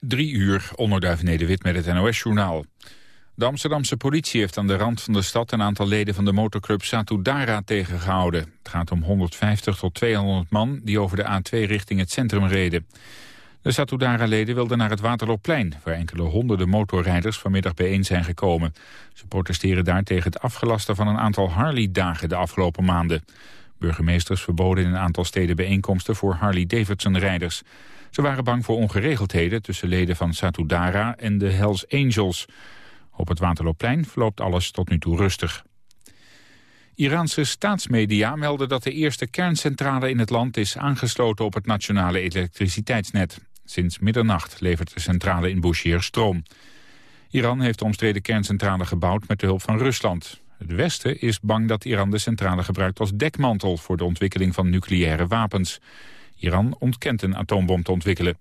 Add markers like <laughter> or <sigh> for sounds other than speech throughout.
Drie uur, onderduif Nederwit met het NOS-journaal. De Amsterdamse politie heeft aan de rand van de stad een aantal leden van de motorclub Satudara tegengehouden. Het gaat om 150 tot 200 man die over de A2 richting het centrum reden. De Satudara-leden wilden naar het Waterloopplein, waar enkele honderden motorrijders vanmiddag bijeen zijn gekomen. Ze protesteren daar tegen het afgelasten van een aantal Harley-dagen de afgelopen maanden. Burgemeesters verboden in een aantal steden bijeenkomsten voor Harley-Davidson-rijders. Ze waren bang voor ongeregeldheden tussen leden van Satudara en de Hells Angels. Op het Waterloopplein verloopt alles tot nu toe rustig. Iraanse staatsmedia melden dat de eerste kerncentrale in het land is aangesloten op het nationale elektriciteitsnet. Sinds middernacht levert de centrale in Bushehr stroom. Iran heeft de omstreden kerncentrale gebouwd met de hulp van Rusland. Het Westen is bang dat Iran de centrale gebruikt als dekmantel voor de ontwikkeling van nucleaire wapens. Iran ontkent een atoombom te ontwikkelen.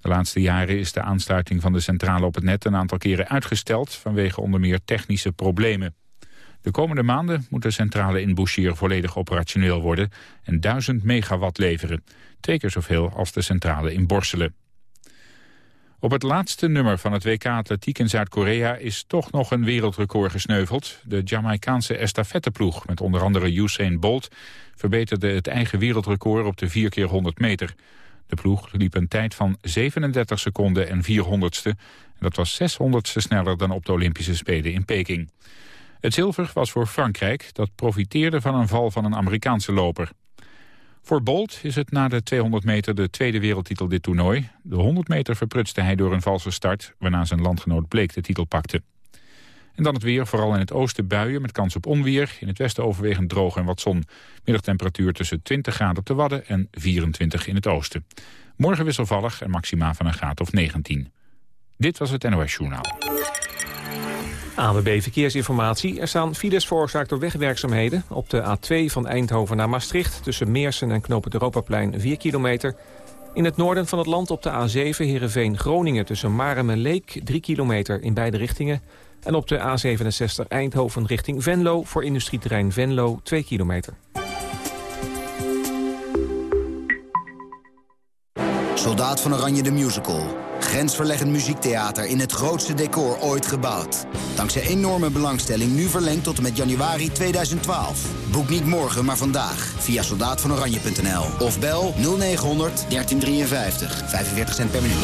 De laatste jaren is de aansluiting van de centrale op het net een aantal keren uitgesteld vanwege onder meer technische problemen. De komende maanden moet de centrale in Bushehr volledig operationeel worden en 1000 megawatt leveren. Twee keer zoveel als de centrale in Borselen. Op het laatste nummer van het WK Atletiek in Zuid-Korea is toch nog een wereldrecord gesneuveld. De Jamaicaanse estafetteploeg met onder andere Usain Bolt verbeterde het eigen wereldrecord op de 4 keer 100 meter. De ploeg liep een tijd van 37 seconden en 400ste. En dat was 600ste sneller dan op de Olympische Spelen in Peking. Het zilver was voor Frankrijk, dat profiteerde van een val van een Amerikaanse loper. Voor Bolt is het na de 200 meter de tweede wereldtitel dit toernooi. De 100 meter verprutste hij door een valse start... waarna zijn landgenoot Bleek de titel pakte. En dan het weer, vooral in het oosten buien met kans op onweer. In het westen overwegend droog en wat zon. Middagtemperatuur tussen 20 graden op de Wadden en 24 in het oosten. Morgen wisselvallig en maxima van een graad of 19. Dit was het NOS Journaal. ANWB Verkeersinformatie. Er staan files veroorzaakt door wegwerkzaamheden. Op de A2 van Eindhoven naar Maastricht... tussen Meersen en Knoop het Europaplein 4 kilometer. In het noorden van het land op de A7 Heerenveen-Groningen... tussen Marem en Leek 3 kilometer in beide richtingen. En op de A67 Eindhoven richting Venlo... voor industrieterrein Venlo 2 kilometer. Soldaat van Oranje de Musical. Grensverleggend muziektheater in het grootste decor ooit gebouwd. Dankzij enorme belangstelling nu verlengd tot en met januari 2012. Boek niet morgen, maar vandaag via soldaatvanoranje.nl. Of bel 0900 1353. 45 cent per minuut.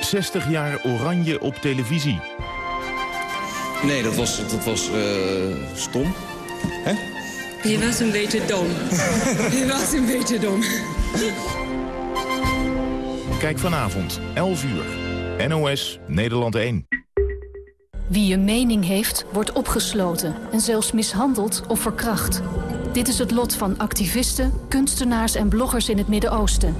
60 jaar oranje op televisie. Nee, dat was, dat was uh, stom. Hè? Je was een beetje dom. Je was een beetje dom. Kijk vanavond, 11 uur. NOS, Nederland 1. Wie een mening heeft, wordt opgesloten en zelfs mishandeld of verkracht. Dit is het lot van activisten, kunstenaars en bloggers in het Midden-Oosten.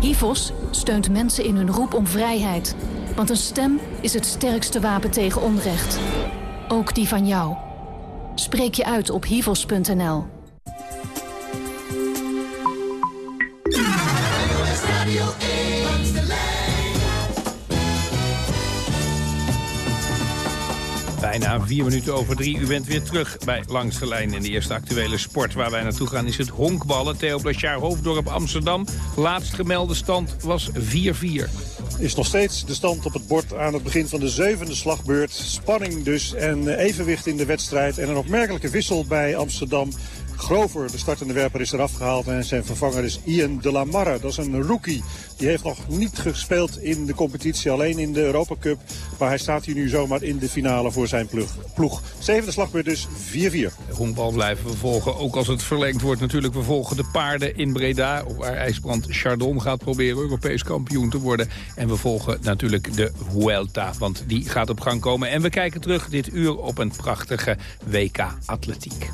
HIVOS steunt mensen in hun roep om vrijheid. Want een stem is het sterkste wapen tegen onrecht. Ook die van jou. Spreek je uit op hivos.nl. Bijna vier minuten over drie. U bent weer terug bij Langs de Lijn in de eerste actuele sport. Waar wij naartoe gaan is het honkballen. Theo Blachard, Hoofddorp, Amsterdam. Laatst gemelde stand was 4-4 is nog steeds de stand op het bord aan het begin van de zevende slagbeurt. Spanning dus en evenwicht in de wedstrijd. En een opmerkelijke wissel bij Amsterdam. Grover, de startende werper, is eraf gehaald. En zijn vervanger is Ian de la Marre. Dat is een rookie. Die heeft nog niet gespeeld in de competitie, alleen in de Europa Cup. Maar hij staat hier nu zomaar in de finale voor zijn ploeg. Zevende slagbeurt dus 4-4. Honkbal blijven we volgen, ook als het verlengd wordt natuurlijk. We volgen de paarden in Breda, waar IJsbrand Chardon gaat proberen Europees kampioen te worden. En we volgen natuurlijk de Vuelta, want die gaat op gang komen. En we kijken terug dit uur op een prachtige WK Atletiek.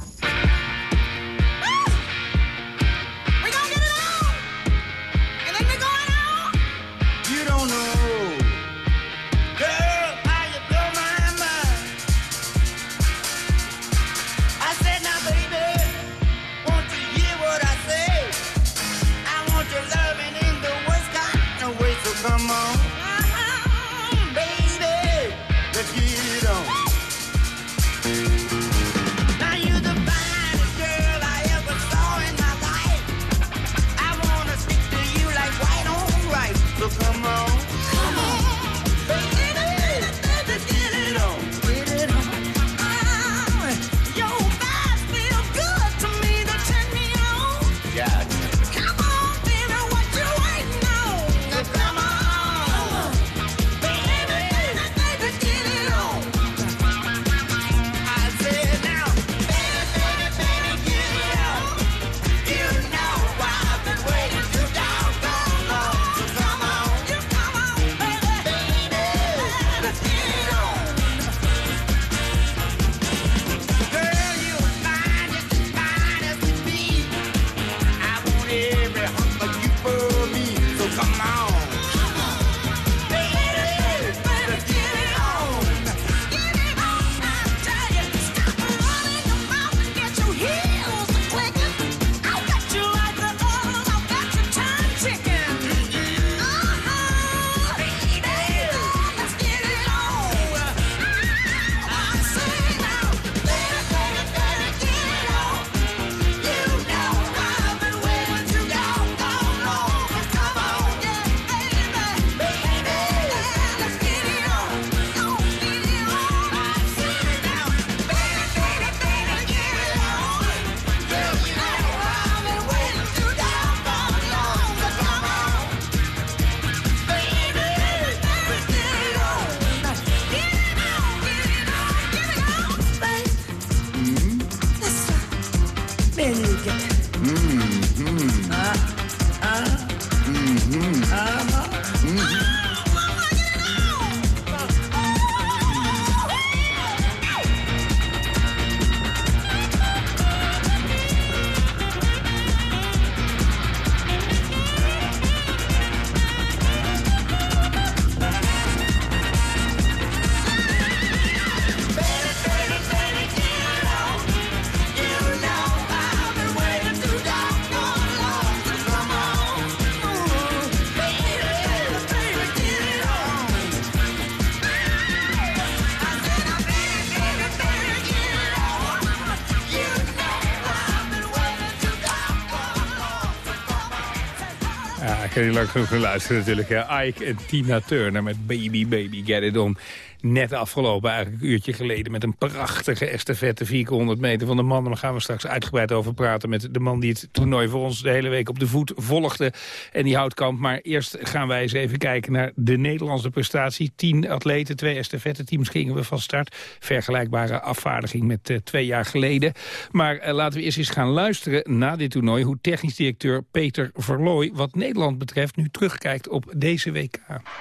Heb niet lang genoeg geluisterd natuurlijk. Ike en Tina Turner met Baby Baby Get It On net afgelopen, eigenlijk een uurtje geleden... met een prachtige estafette 400 meter van de mannen. Daar gaan we straks uitgebreid over praten met de man die het toernooi voor ons... de hele week op de voet volgde en die houtkamp. Maar eerst gaan wij eens even kijken naar de Nederlandse prestatie. Tien atleten, twee estafette teams gingen we van start. Vergelijkbare afvaardiging met uh, twee jaar geleden. Maar uh, laten we eerst eens gaan luisteren na dit toernooi... hoe technisch directeur Peter Verlooy wat Nederland betreft nu terugkijkt op deze WK.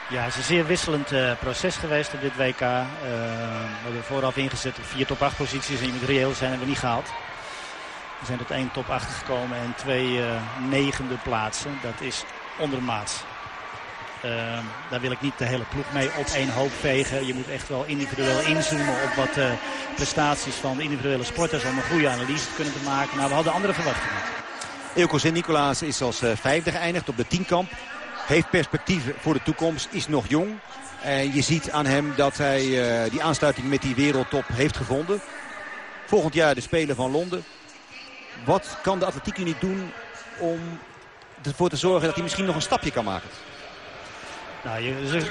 Ja, het is een zeer wisselend uh, proces geweest op dit WK. Uh, we hebben vooraf ingezet op vier top 8 posities en je moet reëel zijn we niet gehaald. We zijn tot één top 8 gekomen en twee uh, negende plaatsen. Dat is ondermaats. Uh, daar wil ik niet de hele ploeg mee op één hoop vegen. Je moet echt wel individueel inzoomen op wat uh, prestaties van de individuele sporters... om een goede analyse te kunnen maken. Maar we hadden andere verwachtingen. Ilko Sint-Nicolaas is als vijfde geëindigd op de tienkamp. Heeft perspectieven voor de toekomst, is nog jong. En je ziet aan hem dat hij uh, die aansluiting met die wereldtop heeft gevonden. Volgend jaar de Spelen van Londen. Wat kan de Atletiek Unie doen om ervoor te zorgen dat hij misschien nog een stapje kan maken? Nou, je,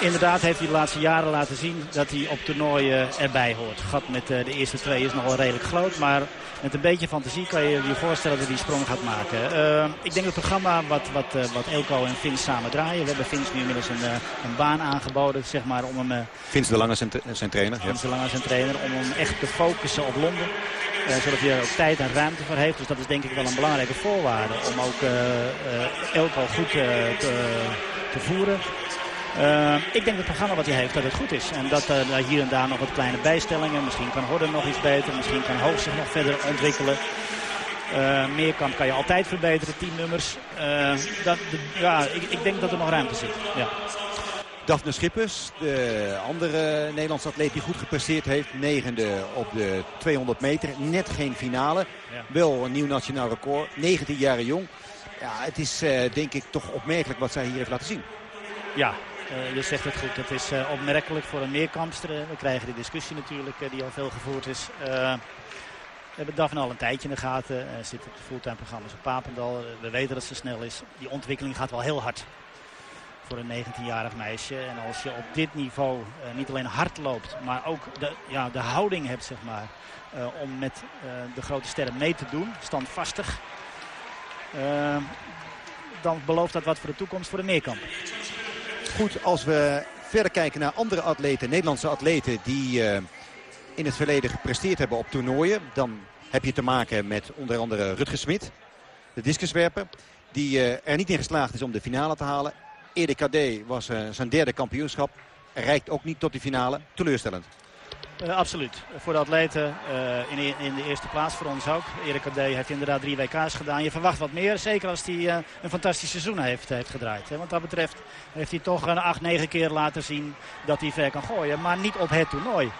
inderdaad heeft hij de laatste jaren laten zien dat hij op toernooien erbij hoort. Het gat met uh, de eerste twee is nog wel redelijk groot. Maar met een beetje fantasie kan je je voorstellen dat hij die sprong gaat maken. Uh, ik denk het programma wat, wat, uh, wat Elko en Vins samen draaien. We hebben Vins nu inmiddels een, een baan aangeboden zeg maar, om hem... Vins de Lange zijn, zijn trainer. Vins de Lange zijn trainer. Om hem echt te focussen op Londen. zodat hij er ook tijd en ruimte voor heeft. Dus dat is denk ik wel een belangrijke voorwaarde. Om ook Elko goed te, te voeren. Uh, ik denk dat het programma wat hij heeft, dat het goed is. En dat uh, hier en daar nog wat kleine bijstellingen. Misschien kan Horden nog iets beter. Misschien kan Hoog zich nog verder ontwikkelen. Uh, Meerkamp kan je altijd verbeteren, teamnummers. dat, ja, ik, ik, denk dat er nog ruimte zit. Ja. Daphne Schippers, de andere Nederlandse atleet die goed gepresteerd heeft. Negende op de 200 meter. Net geen finale. Ja. Wel een nieuw nationaal record. 19 jaar jong. Ja, het is denk ik toch opmerkelijk wat zij hier heeft laten zien. Ja, uh, je zegt het goed. Het is uh, opmerkelijk voor een meerkampster. We krijgen de discussie natuurlijk uh, die al veel gevoerd is. we hebben Daphne al een tijdje in de gaten. zit op de fulltime programma's op Papendal. we weten dat ze snel is. Die ontwikkeling gaat wel heel hard voor een 19-jarig meisje. En als je op dit niveau niet alleen hard loopt, maar ook de, ja, de houding hebt zeg maar, om met de grote sterren mee te doen, standvastig, dan belooft dat wat voor de toekomst voor de meerkamp. Goed, als we verder kijken naar andere atleten, Nederlandse atleten die uh, in het verleden gepresteerd hebben op toernooien. Dan heb je te maken met onder andere Rutger Smit, de discuswerper. Die uh, er niet in geslaagd is om de finale te halen. Erik Kadé was uh, zijn derde kampioenschap. Rijkt ook niet tot die finale. Teleurstellend. Uh, absoluut. Voor de atleten uh, in, in, de eerste plaats voor ons ook. Erik Kadé heeft inderdaad drie WK's gedaan. Je verwacht wat meer, zeker als hij uh, een fantastisch seizoen heeft, gedraaid. Hè. Wat dat betreft heeft hij toch een acht, negen keer laten zien dat hij ver kan gooien. Maar niet op het toernooi.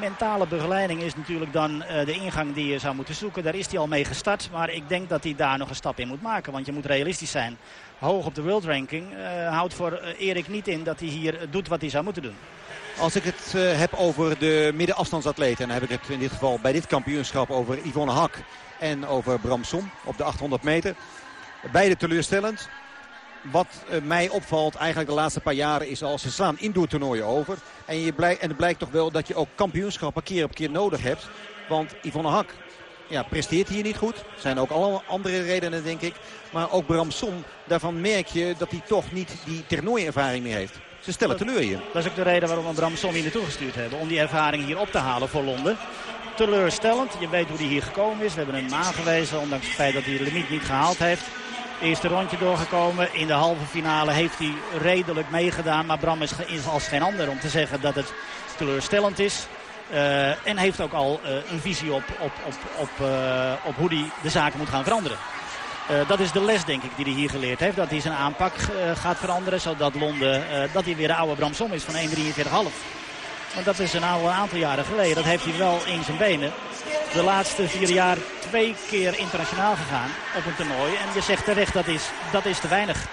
Mentale begeleiding is natuurlijk dan de ingang die je zou moeten zoeken. Daar is hij al mee gestart. Maar ik denk dat hij daar nog een stap in moet maken. Want je moet realistisch zijn. Hoog op de world ranking houdt voor Erik niet in dat hij hier doet wat hij zou moeten doen. Als ik het uh, heb over de middenafstandsatleten. En dan heb ik het in dit geval bij dit kampioenschap over Yvonne Hak en over Bram Som op de 800 meter. Beide teleurstellend. Wat uh, mij opvalt eigenlijk de laatste paar jaren is als ze slaan indoortoernooien over. En, je blijk, en het blijkt toch wel dat je ook kampioenschappen keer op keer nodig hebt. Want Yvonne Hak ja, presteert hier niet goed. Er zijn ook allemaal andere redenen denk ik. Maar ook Bram Som, daarvan merk je dat hij toch niet die toernooiervaring meer heeft. Ze stellen teleur hier. Dat is ook de reden waarom we Bram Som hier naartoe gestuurd hebben. Om die ervaring hier op te halen voor Londen. teleurstellend. Je weet hoe hij hier gekomen is. We hebben hem aangewezen, ondanks het feit dat hij de limiet niet gehaald heeft. Eerste rondje doorgekomen. In de halve finale heeft hij redelijk meegedaan. Maar Bram is, als geen ander om te zeggen dat het teleurstellend is. Uh, en heeft ook al uh, een visie op, op, op, op, uh, op hoe hij de zaken moet gaan veranderen. Dat is de les denk ik die hij hier geleerd heeft. Dat hij zijn aanpak gaat veranderen. Zodat Londen dat hij weer de oude Bram Som is van 1,43,5. Want dat is een aantal jaren geleden. Dat heeft hij wel in zijn benen. De laatste vier jaar twee keer internationaal gegaan op een toernooi. En je zegt terecht dat is, dat is te weinig.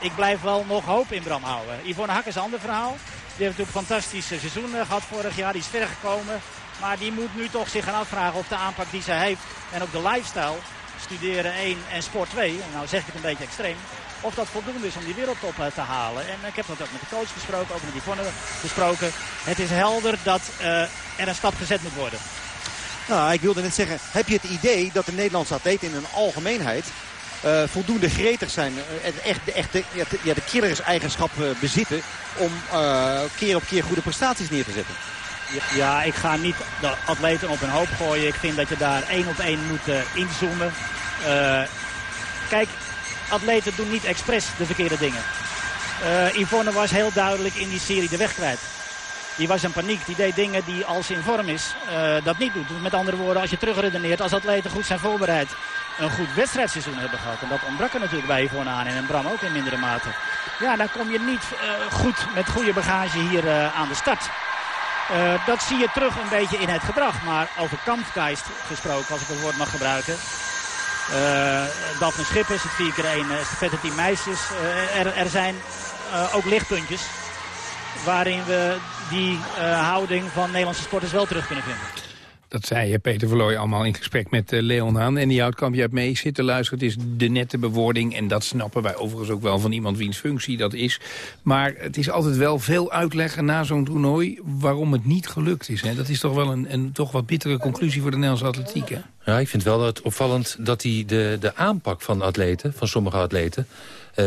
Ik blijf wel nog hoop in Bram houden. Yvonne Hak is een ander verhaal. Die heeft natuurlijk een fantastisch seizoen eh, gehad vorig jaar. Die is ver gekomen. Maar die moet nu toch zich gaan afvragen of de aanpak die zij heeft. En ook de lifestyle. Studeren 1 en sport 2. En nou zeg ik het een beetje extreem. Of dat voldoende is om die wereldtop eh, te halen. En ik heb dat ook met de coach gesproken. Ook met Yvonne gesproken. Het is helder dat uh, er een stap gezet moet worden. Nou, ik wilde net zeggen, heb je het idee dat de Nederlandse atleten in een algemeenheid uh, voldoende gretig zijn. Uh, echt, de, echt de, ja, de killerseigenschap uh, bezitten om keer op keer goede prestaties neer te zetten. Ja, ik ga niet de atleten op een hoop gooien. Ik vind dat je daar één op één moet inzoomen. kijk, atleten doen niet expres de verkeerde dingen. Yvonne was heel duidelijk in die serie de weg kwijt. Die was in paniek. Die deed dingen die als in vorm is dat niet doet. Met andere woorden, als je terugredeneert, als atleten goed zijn voorbereid een goed wedstrijdseizoen hebben gehad. En dat ontbrak er natuurlijk bij Yvonne aan en Bram ook in mindere mate. Ja, dan kom je niet uh, goed met goede bagage hier uh, aan de start. Uh, dat zie je terug een beetje in het gedrag. Maar over kampgeist gesproken, als ik het woord mag gebruiken. Uh, Daphne Schippers, het 4 keer 1 estafette team meisjes. er, er zijn ook lichtpuntjes waarin we die houding van Nederlandse sporters wel terug kunnen vinden. Dat zei eh, Peter Verlooy allemaal in gesprek met uh, Leon Haan. En die Houtkamp, je hebt mee zitten luisteren. Het is de nette bewoording. En dat snappen wij overigens ook wel van iemand wiens functie dat is. Maar het is altijd wel veel uitleggen na zo'n toernooi... waarom het niet gelukt is. Hè? Dat is toch wel een, toch wat bittere conclusie voor de Nederlandse atletiek. Hè? Ja, ik vind wel het opvallend dat hij de, de aanpak van atleten... van sommige atleten, uh,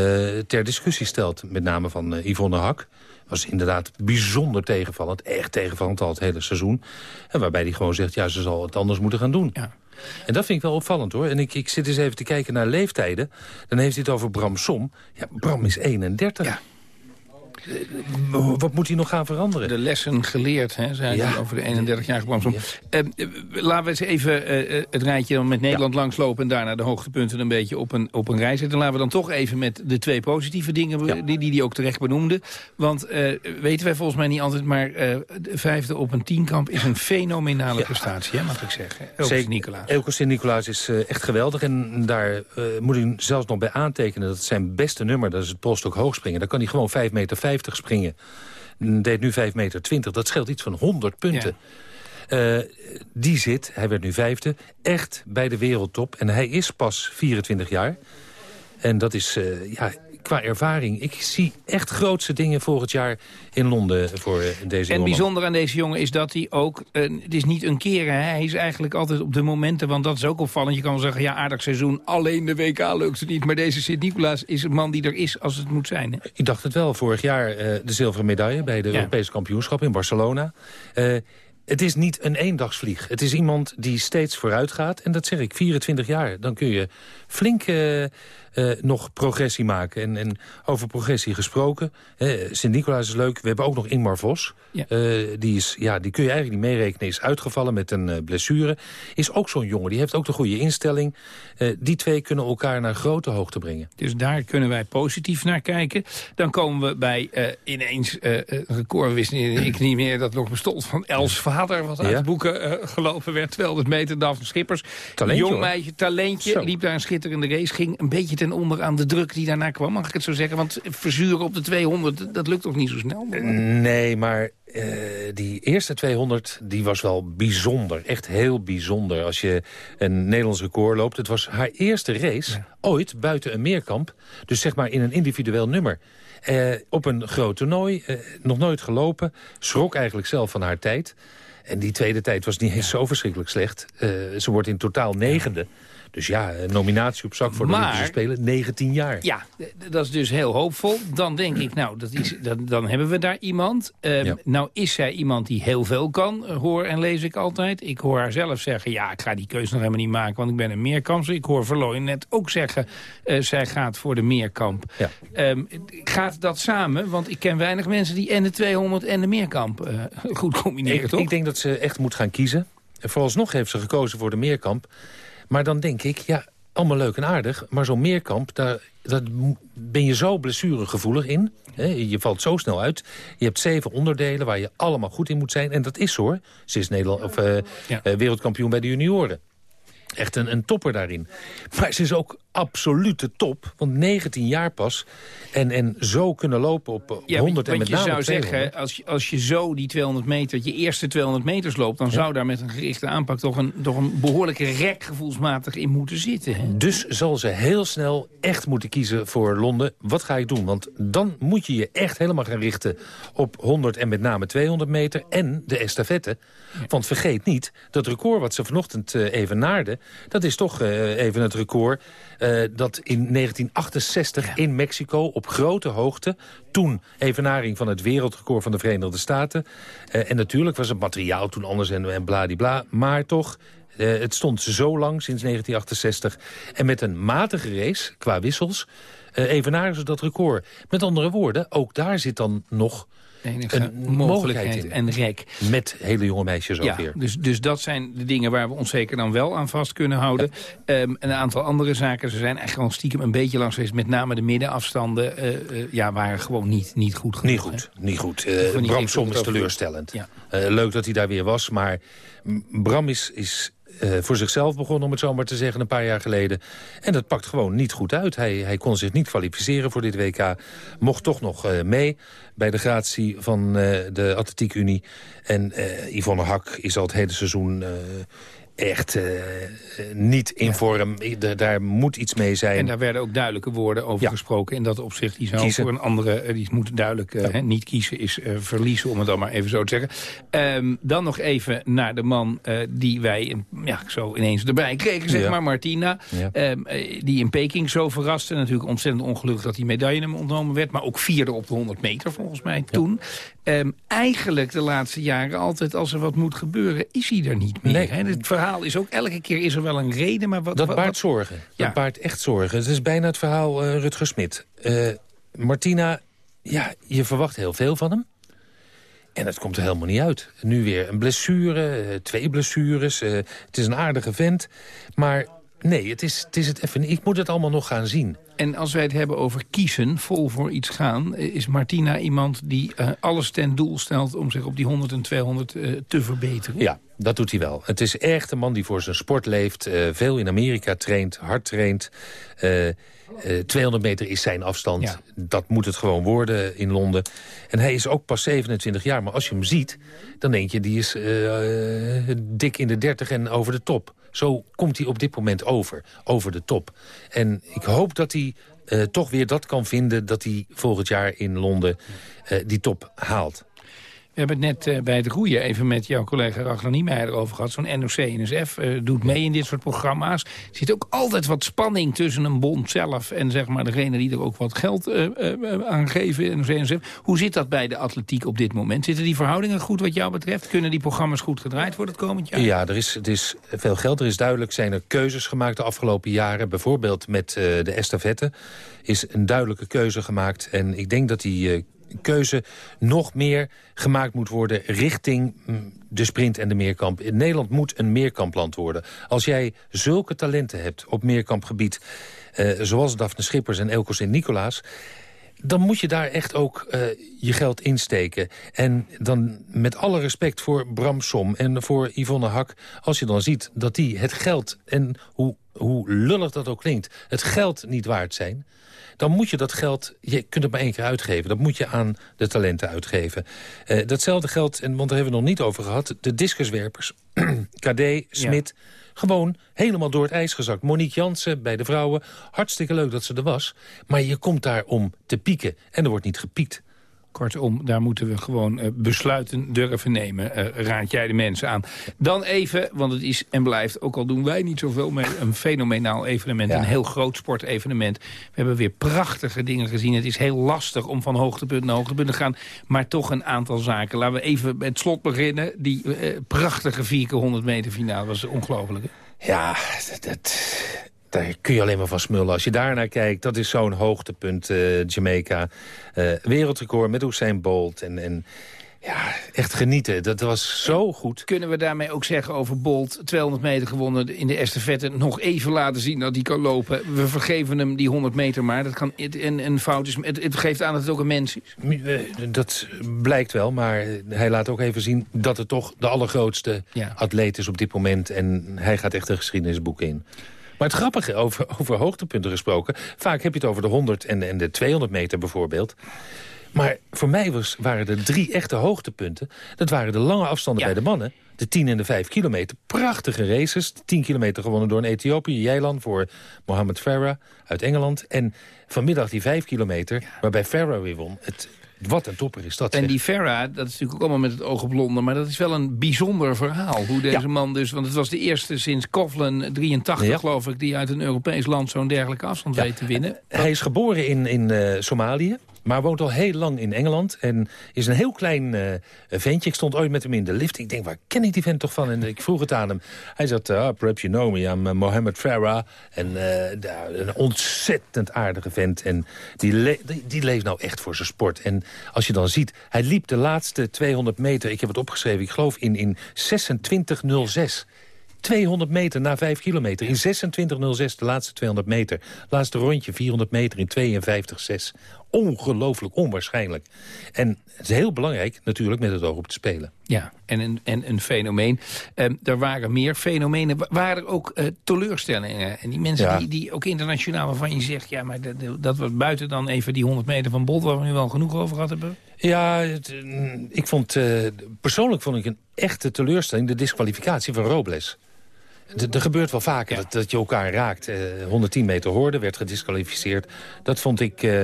ter discussie stelt. Met name van Yvonne Hak was inderdaad bijzonder tegenvallend. Echt tegenvallend al het hele seizoen. En waarbij hij gewoon zegt, ja, ze zal het anders moeten gaan doen. Ja. En dat vind ik wel opvallend hoor. En ik, ik zit eens even te kijken naar leeftijden. Dan heeft hij het over Bram Som. Ja, Bram is 31. Ja. Eh, wat moet hij nog gaan veranderen? De lessen geleerd, hè, zei over de 31-jarige Bramsom. Ja. Uh, laten we eens even uh, het rijtje met Nederland ja. langslopen... en daarna de hoogtepunten een beetje op een, op een rij zetten. Laten we dan toch even met de twee positieve dingen... die hij die, die ook terecht benoemde. Want weten wij volgens mij niet altijd... maar de vijfde op een tienkamp is een fenomenale prestatie, hè, mag ik zeggen. Elke Sint-Nicolaas. Elke Sint-Nicolaas is echt geweldig. En daar moet u zelfs nog bij aantekenen... dat zijn beste nummer, dat is het polstok hoogspringen. Daar kan hij gewoon 5 meter 50 springen. Deed nu 5 meter 20. Dat scheelt iets van 100 punten. Uh, die zit, hij werd nu vijfde, echt bij de wereldtop. En hij is pas 24 jaar. En dat is, uh, ja, qua ervaring. Ik zie echt grootste dingen volgend jaar in Londen voor eh, deze En bijzonder aan deze jongen is dat hij ook... Uh, het is niet een keer, hè? hij is eigenlijk altijd op de momenten... want dat is ook opvallend. Je kan wel zeggen, ja, aardig seizoen, alleen de WK lukt het niet. Maar deze Sint-Nicolaas is een man die er is als het moet zijn. Hè? Ik dacht het wel. Vorig jaar uh, de zilveren medaille bij de ja. Europese kampioenschap in Barcelona. Uh, het is niet een eendagsvlieg. Het is iemand die steeds vooruit gaat. En dat zeg ik, 24 jaar. Dan kun je flink uh, uh, nog progressie maken. En, en over progressie gesproken. Sint-Nicolaas is leuk. We hebben ook nog Ingmar Vos. Ja. Uh, die, is, ja, die kun je eigenlijk niet meerekenen. Is uitgevallen met een uh, blessure. Is ook zo'n jongen. Die heeft ook de goede instelling. die twee kunnen elkaar naar grote hoogte brengen. Dus daar kunnen wij positief naar kijken. Dan komen we bij ineens een record. Wist ik niet meer dat nog bestond van Els vader. Wat uit ja. boeken gelopen werd. 200 meter, Daphne Schippers. Talentje, Jong meisje, talentje. Zo. Liep daar een schitterende race. Ging een beetje ten onder aan de druk die daarna kwam, mag ik het zo zeggen? Want verzuren op de 200, dat lukt toch niet zo snel? Nee, maar uh, die eerste 200 die was wel bijzonder. Echt heel bijzonder. Als je een Nederlands record loopt. Het was haar eerste race ja. ooit buiten een meerkamp. Dus zeg maar in een individueel nummer. Uh, op een groot toernooi. Uh, nog nooit gelopen. Schrok eigenlijk zelf van haar tijd. En die tweede tijd was niet eens zo verschrikkelijk slecht. ze wordt in totaal negende. Dus ja, nominatie op zak voor de Olympische Spelen, 19 jaar. Ja, dat is dus heel hoopvol. Dan denk ik, nou, dat is, dan, dan hebben we daar iemand. Uh, Nou is zij iemand die heel veel kan, hoor en lees ik altijd. Ik hoor haar zelf zeggen, ja, ik ga die keuze nog helemaal niet maken... want ik ben een meerkamp. Ik hoor Verlooyen net ook zeggen, uh, zij gaat voor de meerkamp. Ja. Um, gaat dat samen? Want ik ken weinig mensen die en de 200 en de meerkamp uh, <laughs> goed combineren, ik, toch? Ik denk dat ze echt moet gaan kiezen. Vooralsnog heeft ze gekozen voor de meerkamp. Maar dan denk ik, ja, allemaal leuk en aardig. Maar zo'n meerkamp, daar, daar ben je zo blessuregevoelig in. Hè? Je valt zo snel uit. Je hebt zeven onderdelen waar je allemaal goed in moet zijn. En dat is hoor. Ze is Nederland, of, uh, ja. uh, wereldkampioen bij de junioren. Echt een, een topper daarin. Maar ze is ook absolute top. Want 19 jaar pas. En, en zo kunnen lopen op, op ja, 100 en met je name zou 200. zeggen, als je, als je zo die 200 meter, je eerste 200 meters loopt... dan ja. zou daar met een gerichte aanpak toch een, toch een behoorlijke rek gevoelsmatig in moeten zitten. Hè? Dus zal ze heel snel echt moeten kiezen voor Londen. Wat ga ik doen? Want dan moet je je echt helemaal gaan richten op 100 en met name 200 meter en de estafette. Ja. Want vergeet niet, dat record wat ze vanochtend uh, even naarden... dat is toch uh, even het record uh, dat in 1968 ja. in Mexico op grote hoogte... toen evenaring van het wereldrecord van de Verenigde Staten. Uh, en natuurlijk was het materiaal toen anders en, en bladibla. Maar toch, uh, het stond zo lang sinds 1968. En met een matige race, qua wissels, evenaren ze dat record. Met andere woorden, ook daar zit dan nog enige een mogelijkheid en rek. Met hele jonge meisjes ook ja, weer. Dus, dus dat zijn de dingen waar we ons zeker dan wel aan vast kunnen houden. Ja. Um, een aantal andere zaken, ze zijn eigenlijk gewoon stiekem een beetje langs geweest. Met name de middenafstanden uh, uh, ja, waren gewoon niet, niet goed genoeg. Niet goed, hè? niet goed. Uh, Bram Som is teleurstellend. Ja. leuk dat hij daar weer was, maar Bram is... is uh, voor zichzelf begonnen, om het zo maar te zeggen, een paar jaar geleden. En dat pakt gewoon niet goed uit. Hij, hij kon zich niet kwalificeren voor dit WK. Mocht toch nog uh, mee bij de gratie van uh, de Atletiek Unie. En Yvonne Hak is al het hele seizoen echt uh, niet in ja. vorm. De, daar moet iets mee zijn. En daar werden ook duidelijke woorden over ja. gesproken. In dat opzicht, die zou voor een andere... die moet duidelijk ja. hè, niet kiezen, is uh, verliezen, om het dan maar even zo te zeggen. Um, dan nog even naar de man die wij ja, zo ineens erbij kregen, zeg maar, Martina. Um, die in Peking zo verraste. Natuurlijk ontzettend ongelukkig dat die medaille hem ontnomen werd. Maar ook vierde op de 100 meter, volgens mij, toen. Um, eigenlijk de laatste jaren altijd, als er wat moet gebeuren, is hij er niet meer. Nee. Het verhaal is ook, elke keer is er wel een reden, maar wat... Dat wat, baart zorgen. Ja. Dat baart echt zorgen. Het is bijna het verhaal uh, Rutger Smit. Uh, Martina, ja, je verwacht heel veel van hem. En dat komt er helemaal niet uit. Nu weer een blessure, uh, twee blessures. het is een aardige vent. Maar nee, het is, het is het even... Ik moet het allemaal nog gaan zien. En als wij het hebben over kiezen, vol voor iets gaan... is Martina iemand die uh, alles ten doel stelt... om zich op die 100 en 200 uh, te verbeteren? Ja, dat doet hij wel. Het is echt een man die voor zijn sport leeft. Uh, veel in Amerika traint, hard traint. 200 meter is zijn afstand. Ja. Dat moet het gewoon worden in Londen. En hij is ook pas 27 jaar. Maar als je hem ziet, dan denk je... die is dik in de 30 en over de top. Zo komt hij op dit moment over, over de top. En ik hoop dat hij uh, toch weer dat kan vinden... dat hij volgend jaar in Londen uh, die top haalt. We hebben het net uh, bij het roeien even met jouw collega Ragnar Niemeyer over gehad. Zo'n NOC-NSF uh, doet mee in dit soort programma's. Er zit ook altijd wat spanning tussen een bond zelf... en zeg maar degene die er ook wat geld uh, aan geven, NOC-NSF. Hoe zit dat bij de atletiek op dit moment? Zitten die verhoudingen goed wat jou betreft? Kunnen die programma's goed gedraaid worden het komend jaar? Ja, er is, is veel geld. Er is duidelijk zijn er keuzes gemaakt de afgelopen jaren. Bijvoorbeeld met de estafette is een duidelijke keuze gemaakt. En ik denk dat die keuze nog meer gemaakt moet worden richting de sprint en de meerkamp. In Nederland moet een meerkampland worden. Als jij zulke talenten hebt op meerkampgebied... Uh, zoals Daphne Schippers en Elko Sint-Nicolaas dan moet je daar echt ook uh, je geld insteken. En dan met alle respect voor Bram Som en voor Yvonne Hak... als je dan ziet dat die het geld, en hoe, hoe lullig dat ook klinkt... het geld niet waard zijn dan moet je dat geld, je kunt het maar één keer uitgeven. Dat moet je aan de talenten uitgeven. Uh, datzelfde geldt, en, want daar hebben we nog niet over gehad... de discuswerpers, <clears throat> KD, Smit... Ja. Gewoon helemaal door het ijs gezakt. Monique Jansen bij de vrouwen. Hartstikke leuk dat ze er was. Maar je komt daar om te pieken. En er wordt niet gepiekt Kortom, daar moeten we gewoon uh, besluiten durven nemen. Uh, raad jij de mensen aan. Dan even, want het is en blijft, ook al doen wij niet zoveel mee... een fenomenaal evenement, een heel groot sportevenement. We hebben weer prachtige dingen gezien. Het is heel lastig om van hoogtepunt naar hoogtepunt te gaan. Maar toch een aantal zaken. Laten we even met slot beginnen. Die uh, prachtige 4 keer 100 meter finale was ongelooflijk. Ja, dat, daar kun je alleen maar van smullen. Als je daar naar kijkt, dat is zo'n hoogtepunt, uh, Jamaica. Uh, wereldrecord met Usain Bolt en... en ja, echt genieten. Dat was zo goed. Kunnen we daarmee ook zeggen over Bolt, 200 meter gewonnen in de estafette... nog even laten zien dat hij kan lopen. We vergeven hem die 100 meter maar. Dat kan een, een fout is. Het, het, geeft aan dat het ook een mens is. Eh, dat blijkt wel, maar hij laat ook even zien... dat het toch de allergrootste ja. atleet is op dit moment. En hij gaat echt een geschiedenisboek in. Maar het grappige, over, over hoogtepunten gesproken... vaak heb je het over de 100 en, en de 200 meter bijvoorbeeld... Maar voor mij was, waren er drie echte hoogtepunten. Dat waren de lange afstanden bij de mannen. De 10 en de 5 kilometer. Prachtige races. 10 kilometer gewonnen door een Ethiopië. Jijlan voor Mohamed Farah uit Engeland. En vanmiddag die 5 kilometer, waarbij Farah weer won. Het, wat een topper is dat. En die Farah, dat is natuurlijk ook allemaal met het oog op Londen... maar dat is wel een bijzonder verhaal. Hoe deze man dus... want het was de eerste sinds Kovlen 83, geloof ik... die uit een Europees land zo'n dergelijke afstand weet te winnen. Hij is geboren in, in uh, Somalië. Maar woont al heel lang in Engeland. En is een heel klein uh, ventje. Ik stond ooit met hem in de lift. Ik denk, waar ken ik die vent toch van? En ik vroeg het aan hem. Hij zei, uh, perhaps you know me. I'm uh, Mohammed Farah. En een ontzettend aardige vent. En die, die, die, leeft nou echt voor zijn sport. En als je dan ziet, hij liep de laatste 200 meter... ik heb het opgeschreven, ik geloof in, in 26.06... 200 meter na 5 kilometer. In 26.06 de laatste 200 meter. Laatste rondje 400 meter in 52.6. Ongelooflijk, onwaarschijnlijk. En het is heel belangrijk natuurlijk met het oog op te spelen. Ja, en een, en een fenomeen. Um, er waren meer fenomenen. Waren er ook uh, teleurstellingen? En die mensen die, die ook internationaal waarvan je zegt... ja, maar dat, dat was buiten dan even die 100 meter van Bolt... waar we nu wel genoeg over gehad hebben? Ja, het, ik vond, uh, persoonlijk vond ik een echte teleurstelling... de disqualificatie van Robles. Er gebeurt wel vaker dat, dat, je elkaar raakt. 110 eh, meter hoorde, werd gedisqualificeerd. Dat vond ik uh,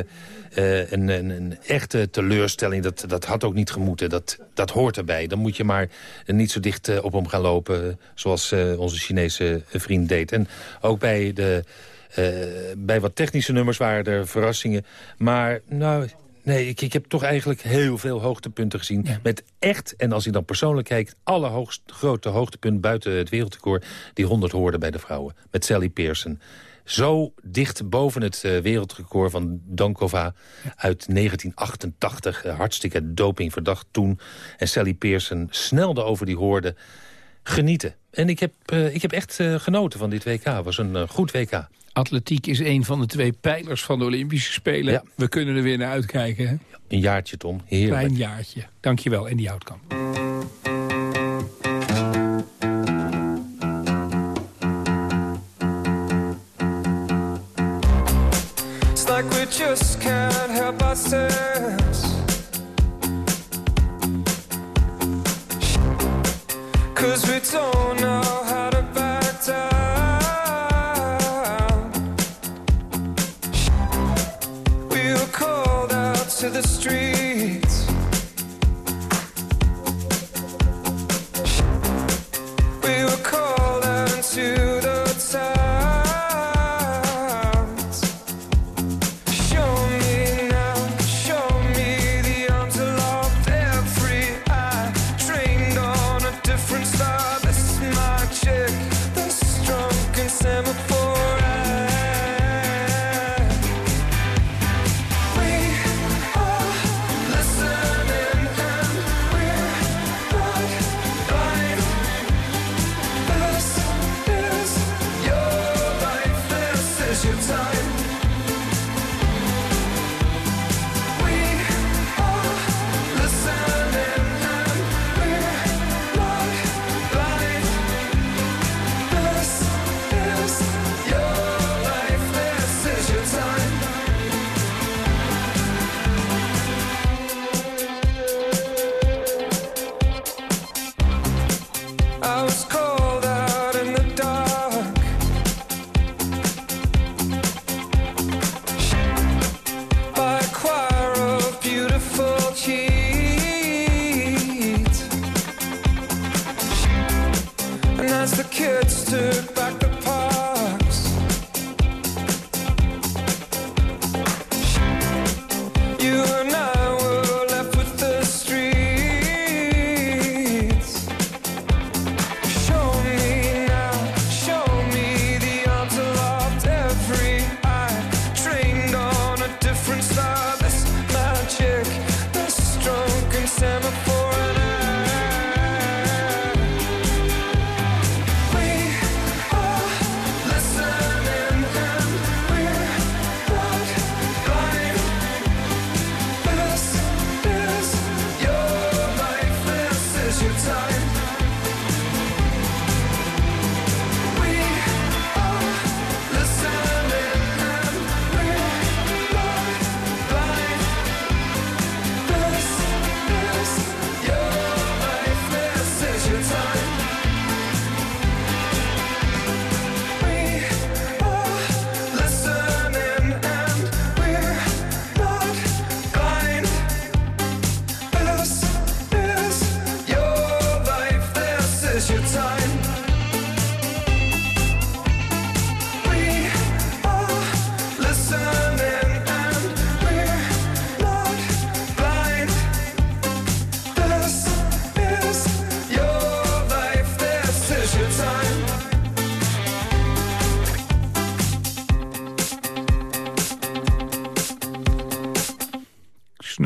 een, een, een, echte teleurstelling. Dat, dat had ook niet gemoeten. Dat, dat hoort erbij. Dan moet je maar niet zo dicht op hem gaan lopen... zoals onze Chinese vriend deed. En ook bij, de, bij wat technische nummers waren er verrassingen. Maar nou, Nee, ik, ik heb toch eigenlijk heel veel hoogtepunten gezien. Met echt, en als ik dan persoonlijk kijk... alle hoogst, grote hoogtepunten buiten het wereldrecord... die 100 hoorden bij de vrouwen. Met Sally Pearson. Zo dicht boven het uh, wereldrecord van Dankova uit 1988. Uh, hartstikke dopingverdacht toen. En Sally Pearson snelde over die hoorde. Genieten. En ik heb, uh, ik heb echt uh, genoten van dit WK. Het was een goed WK. Atletiek is een van de twee pijlers van de Olympische Spelen. Ja. We kunnen er weer naar uitkijken. Hè? Een jaartje, Tom. Heerlijk. Klein jaartje. Dankjewel, Andy Houtkamp. It's like we just can't help ourselves Cause we don't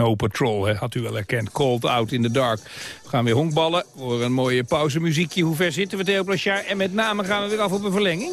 Snow Patrol, had u wel herkend. Cold Out in the Dark. We gaan weer honkballen voor een mooie pauzemuziekje. Hoe ver zitten we, Theo Plachard? En met name gaan we weer af op een verlenging?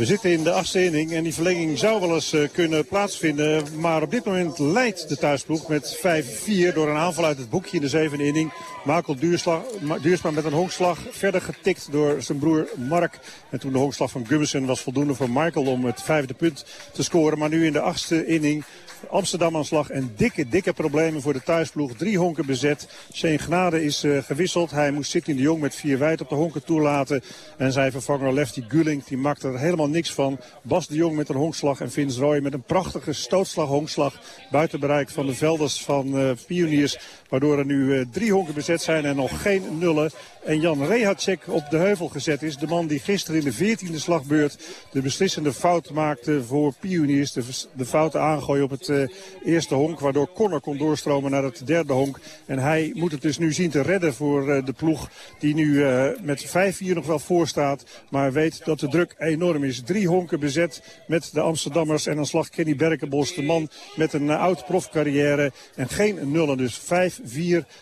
We zitten in de achtste inning en die verlenging zou wel eens uh, kunnen plaatsvinden. Maar op dit moment leidt de thuisploeg met 5-4 door een aanval uit het boekje in de zevende inning. Makel Duursma met een honkslag verder getikt door zijn broer Mark. En toen de honkslag van Gummison was voldoende voor Michael om het vijfde punt te scoren. Maar nu in de achtste inning Amsterdam aan slag en dikke, dikke problemen voor de thuisploeg. Drie honken bezet. Shane Gnade is uh, gewisseld. Hij moest Sidney de Jong met vier wijd op de honken toelaten. En zijn vervanger Lefty Gulling, die maakte er helemaal niks van. Bas de Jong met een honkslag en Vince Roy met een prachtige stootslag honkslag. Buiten bereik van de velders van uh, Pioniers. Waardoor er nu uh, drie honken bezet zijn en nog geen nullen. En Jan Rehacek op de heuvel gezet is. De man die gisteren in de 14e slagbeurt de beslissende fout maakte voor Pioniers. De, de foute aangooi op het uh, eerste honk. Waardoor Connor kon doorstromen naar het derde honk. En hij moet het dus nu zien te redden voor uh, de ploeg. Die nu uh, met 5-4 nog wel voor staat. Maar weet dat de druk enorm is. Drie honken bezet met de Amsterdammers. En dan slag Kenny Berkenbos. De man met een oud profcarrière. En geen nullen. Dus 5-4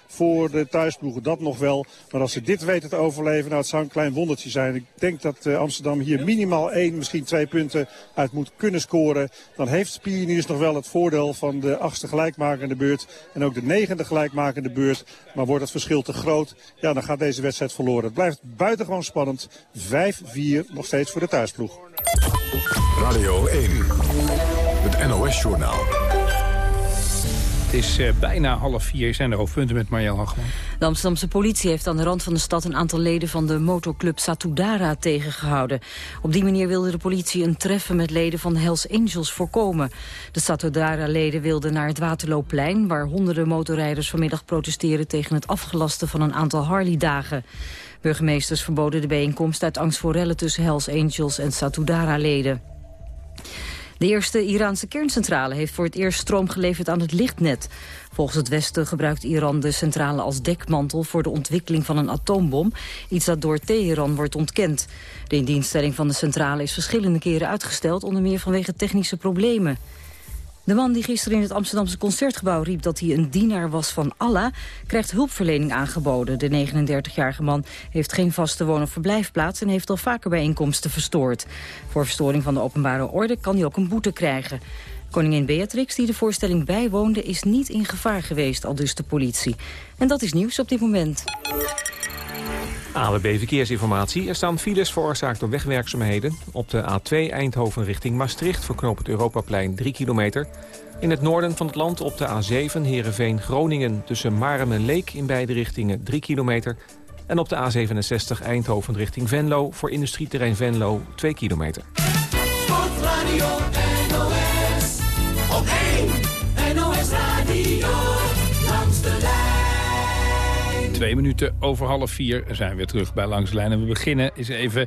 voor de thuisploegen. Dat nog wel. Maar als ze dit weten te overleven, nou het zou een klein wondertje zijn. Ik denk dat uh, Amsterdam hier minimaal één, misschien twee punten uit moet kunnen scoren. Dan heeft Pioniers nog wel het voordeel van de achtste gelijkmakende beurt. En ook de negende gelijkmakende beurt. Maar wordt het verschil te groot, ja dan gaat deze wedstrijd verloren. Het blijft buitengewoon spannend. 5-4 nog steeds voor de thuisploeg. Radio 1, het NOS-journaal. Het is uh, bijna half vier. Zijn de hoofdpunten met Marjel Hagman. De Amsterdamse politie heeft aan de rand van de stad... een aantal leden van de motorclub Satudara tegengehouden. Op die manier wilde de politie een treffen met leden van Hells Angels voorkomen. De Satudara-leden wilden naar het Waterloopplein... waar honderden motorrijders vanmiddag protesteren... tegen het afgelasten van een aantal Harley-dagen. Burgemeesters verboden de bijeenkomst uit angst voor rellen tussen Hells Angels en Satudara-leden. De eerste Iraanse kerncentrale heeft voor het eerst stroom geleverd aan het lichtnet. Volgens het Westen gebruikt Iran de centrale als dekmantel voor de ontwikkeling van een atoombom. Iets dat door Teheran wordt ontkend. De indienststelling van de centrale is verschillende keren uitgesteld, onder meer vanwege technische problemen. De man die gisteren in het Amsterdamse Concertgebouw riep dat hij een dienaar was van Allah, krijgt hulpverlening aangeboden. De 39-jarige man heeft geen vaste woon- of verblijfplaats en heeft al vaker bijeenkomsten verstoord. Voor verstoring van de openbare orde kan hij ook een boete krijgen. Koningin Beatrix, die de voorstelling bijwoonde, is niet in gevaar geweest, al dus de politie. En dat is nieuws op dit moment. AWB Verkeersinformatie. Er staan files veroorzaakt door wegwerkzaamheden. Op de A2 Eindhoven richting Maastricht verknoopt het Europaplein 3 kilometer. In het noorden van het land op de A7 Heerenveen-Groningen... tussen Marem en Leek in beide richtingen 3 kilometer. En op de A67 Eindhoven richting Venlo voor industrieterrein Venlo 2 kilometer. Sportradio op 1 NOS Radio langs de lijn. Twee minuten over half vier zijn we terug bij Langs de Lijn. En we beginnen eens even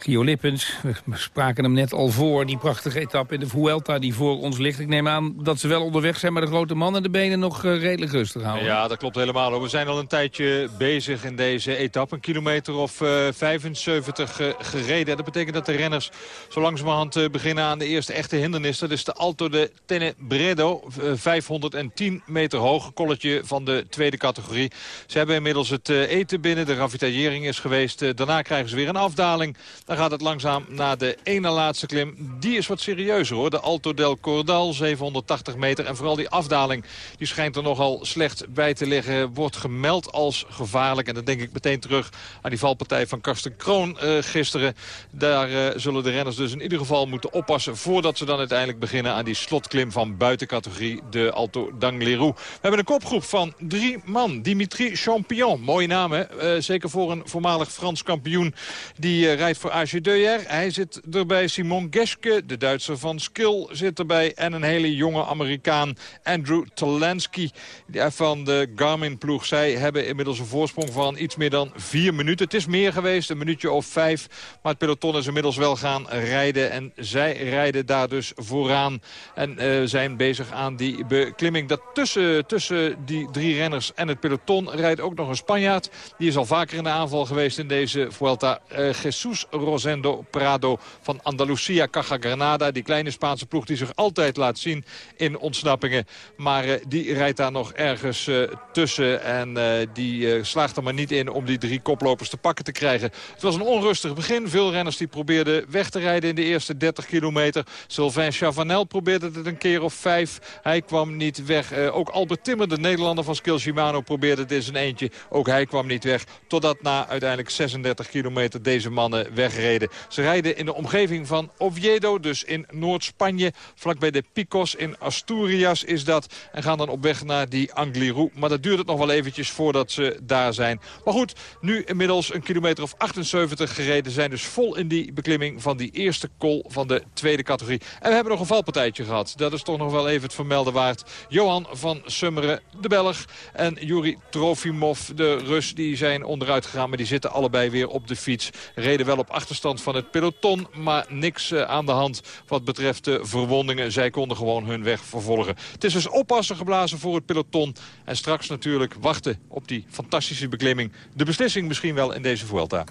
Gio Lippens, we spraken hem net al voor. Die prachtige etappe in de Vuelta die voor ons ligt. Ik neem aan dat ze wel onderweg zijn, maar de grote mannen de benen nog uh, redelijk rustig houden. Ja, dat klopt helemaal. We zijn al een tijdje bezig in deze etappe. Een kilometer of uh, 75 uh, gereden. Dat betekent dat de renners zo langzamerhand beginnen aan de eerste echte hindernis. Dat is de Alto de Tenebredo. 510 meter hoog. Kolletje van de tweede categorie. Ze hebben inmiddels het eten binnen. De ravitaillering is geweest. daarna krijgen ze weer een afdaling. Dan gaat het langzaam naar de ene laatste klim. Die is wat serieuzer hoor. De Alto del Cordal, 780 meter. En vooral die afdaling, die schijnt er nogal slecht bij te liggen. Wordt gemeld als gevaarlijk. En dan denk ik meteen terug aan die valpartij van Karsten Kroon uh, gisteren. Daar uh, zullen de renners dus in ieder geval moeten oppassen... voordat ze dan uiteindelijk beginnen aan die slotklim van buitencategorie, de Alto d'Angliru. We hebben een kopgroep van drie man. Dimitri Champion, mooie naam hè. Uh, zeker voor een voormalig Frans kampioen. Die rijdt voor AG Deuer. Hij zit erbij. Simon Geske, de Duitser van Skill, zit erbij. En een hele jonge Amerikaan, Andrew Talansky van de Garmin-ploeg. Zij hebben inmiddels een voorsprong van iets meer dan vier minuten. Het is meer geweest, een minuutje of vijf. Maar het peloton is inmiddels wel gaan rijden. En zij rijden daar dus vooraan. En uh, zijn bezig aan die beklimming. Dat tussen, tussen die drie renners en het peloton rijdt ook nog een Spanjaard. Die is al vaker in de aanval geweest in deze Vuelta. Uh, Jesus Rosendo Prado van Andalusia Caja Granada. Die kleine Spaanse ploeg die zich altijd laat zien in ontsnappingen. Maar die rijdt daar nog ergens tussen. En die slaagt er maar niet in om die drie koplopers te pakken te krijgen. Het was een onrustig begin. Veel renners die probeerden weg te rijden in de eerste 30 kilometer. Sylvain Chavanel probeerde het een keer of vijf. Hij kwam niet weg. Ook Albert Timmer, de Nederlander van Skill Shimano, probeerde het in zijn eentje. Ook hij kwam niet weg. Totdat na uiteindelijk 36 kilometer deze mannen wegreden. Ze rijden in de omgeving van Oviedo, dus in Noord-Spanje. Vlakbij de Picos in Asturias is dat. En gaan dan op weg naar die Angliru. Maar dat duurt het nog wel eventjes voordat ze daar zijn. Maar goed, nu inmiddels een kilometer of 78 gereden. Zijn dus vol in die beklimming van die eerste kol van de tweede categorie. En we hebben nog een valpartijtje gehad. Dat is toch nog wel even het vermelden waard. Johan van Summeren, de Belg. En Juri Trofimov, de Rus, die zijn onderuit gegaan. Maar die zitten allebei weer op de fiets. Reden wel op achterstand van het peloton. Maar niks eh, aan de hand wat betreft de verwondingen. Zij konden gewoon hun weg vervolgen. Het is dus oppassen geblazen voor het peloton. En straks natuurlijk wachten op die fantastische beklimming. De beslissing misschien wel in deze Vuelta.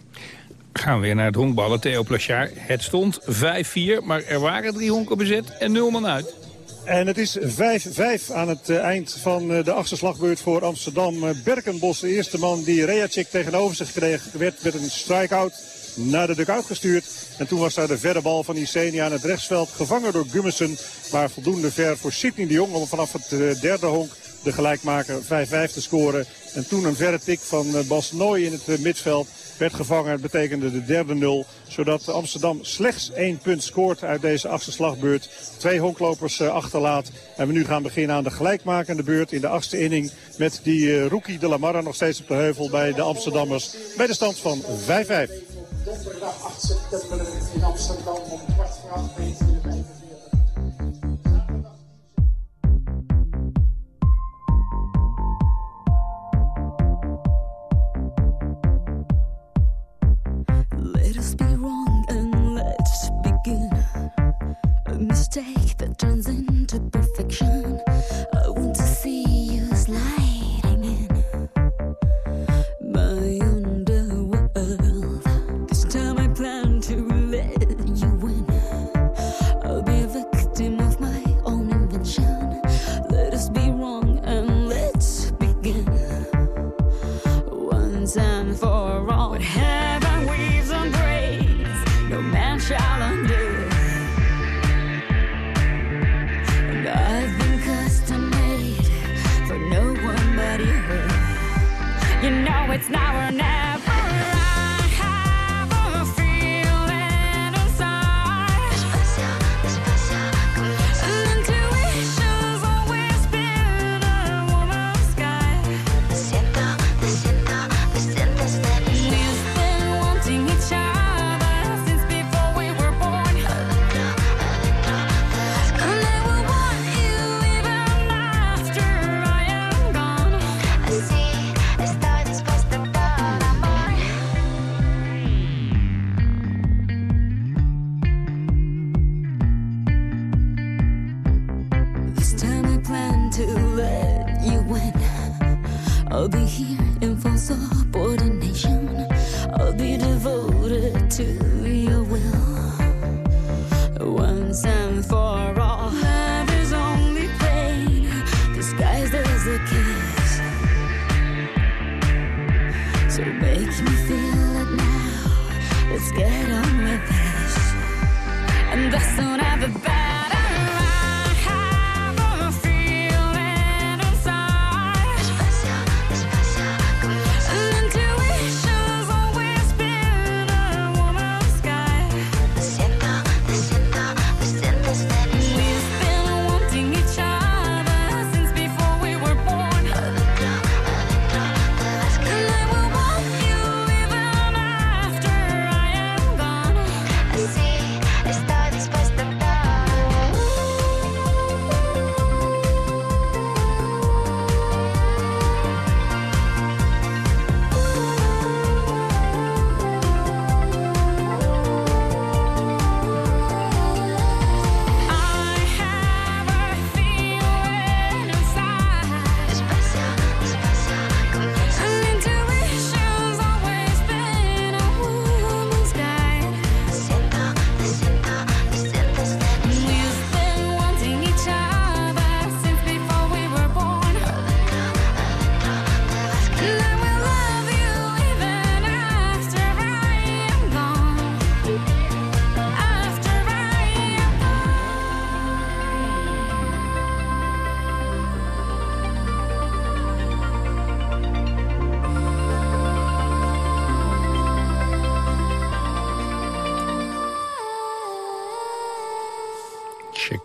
Gaan we weer naar het honkballen, Theo Plachard. Het stond 5-4, maar er waren drie honken bezet en nul man uit. En het is 5-5 aan het eh, eind van eh, de achtste slagbeurt voor Amsterdam. Berkenbos, de eerste man die Reacik tegenover zich kreeg, werd met een strikeout naar de dugout gestuurd. En toen was daar de verre bal van Isenia aan het rechtsveld. Gevangen door Gummersen, maar voldoende ver voor Sidney de Jong om vanaf het derde honk de gelijkmaker 5-5 te scoren. En toen een verre tik van Bas Nooy in het midveld werd gevangen. Het betekende de derde nul. Zodat Amsterdam slechts één punt scoort uit deze achtste slagbeurt. Twee honklopers eh, achterlaat. En we nu gaan beginnen aan de gelijkmakende beurt in de achtste inning. Met die rookie de Lamarra nog steeds op de heuvel bij de Amsterdammers. Bij de stand van 5-5. Donderdag 8 september in Amsterdam om kwart voor acht. mistake that turns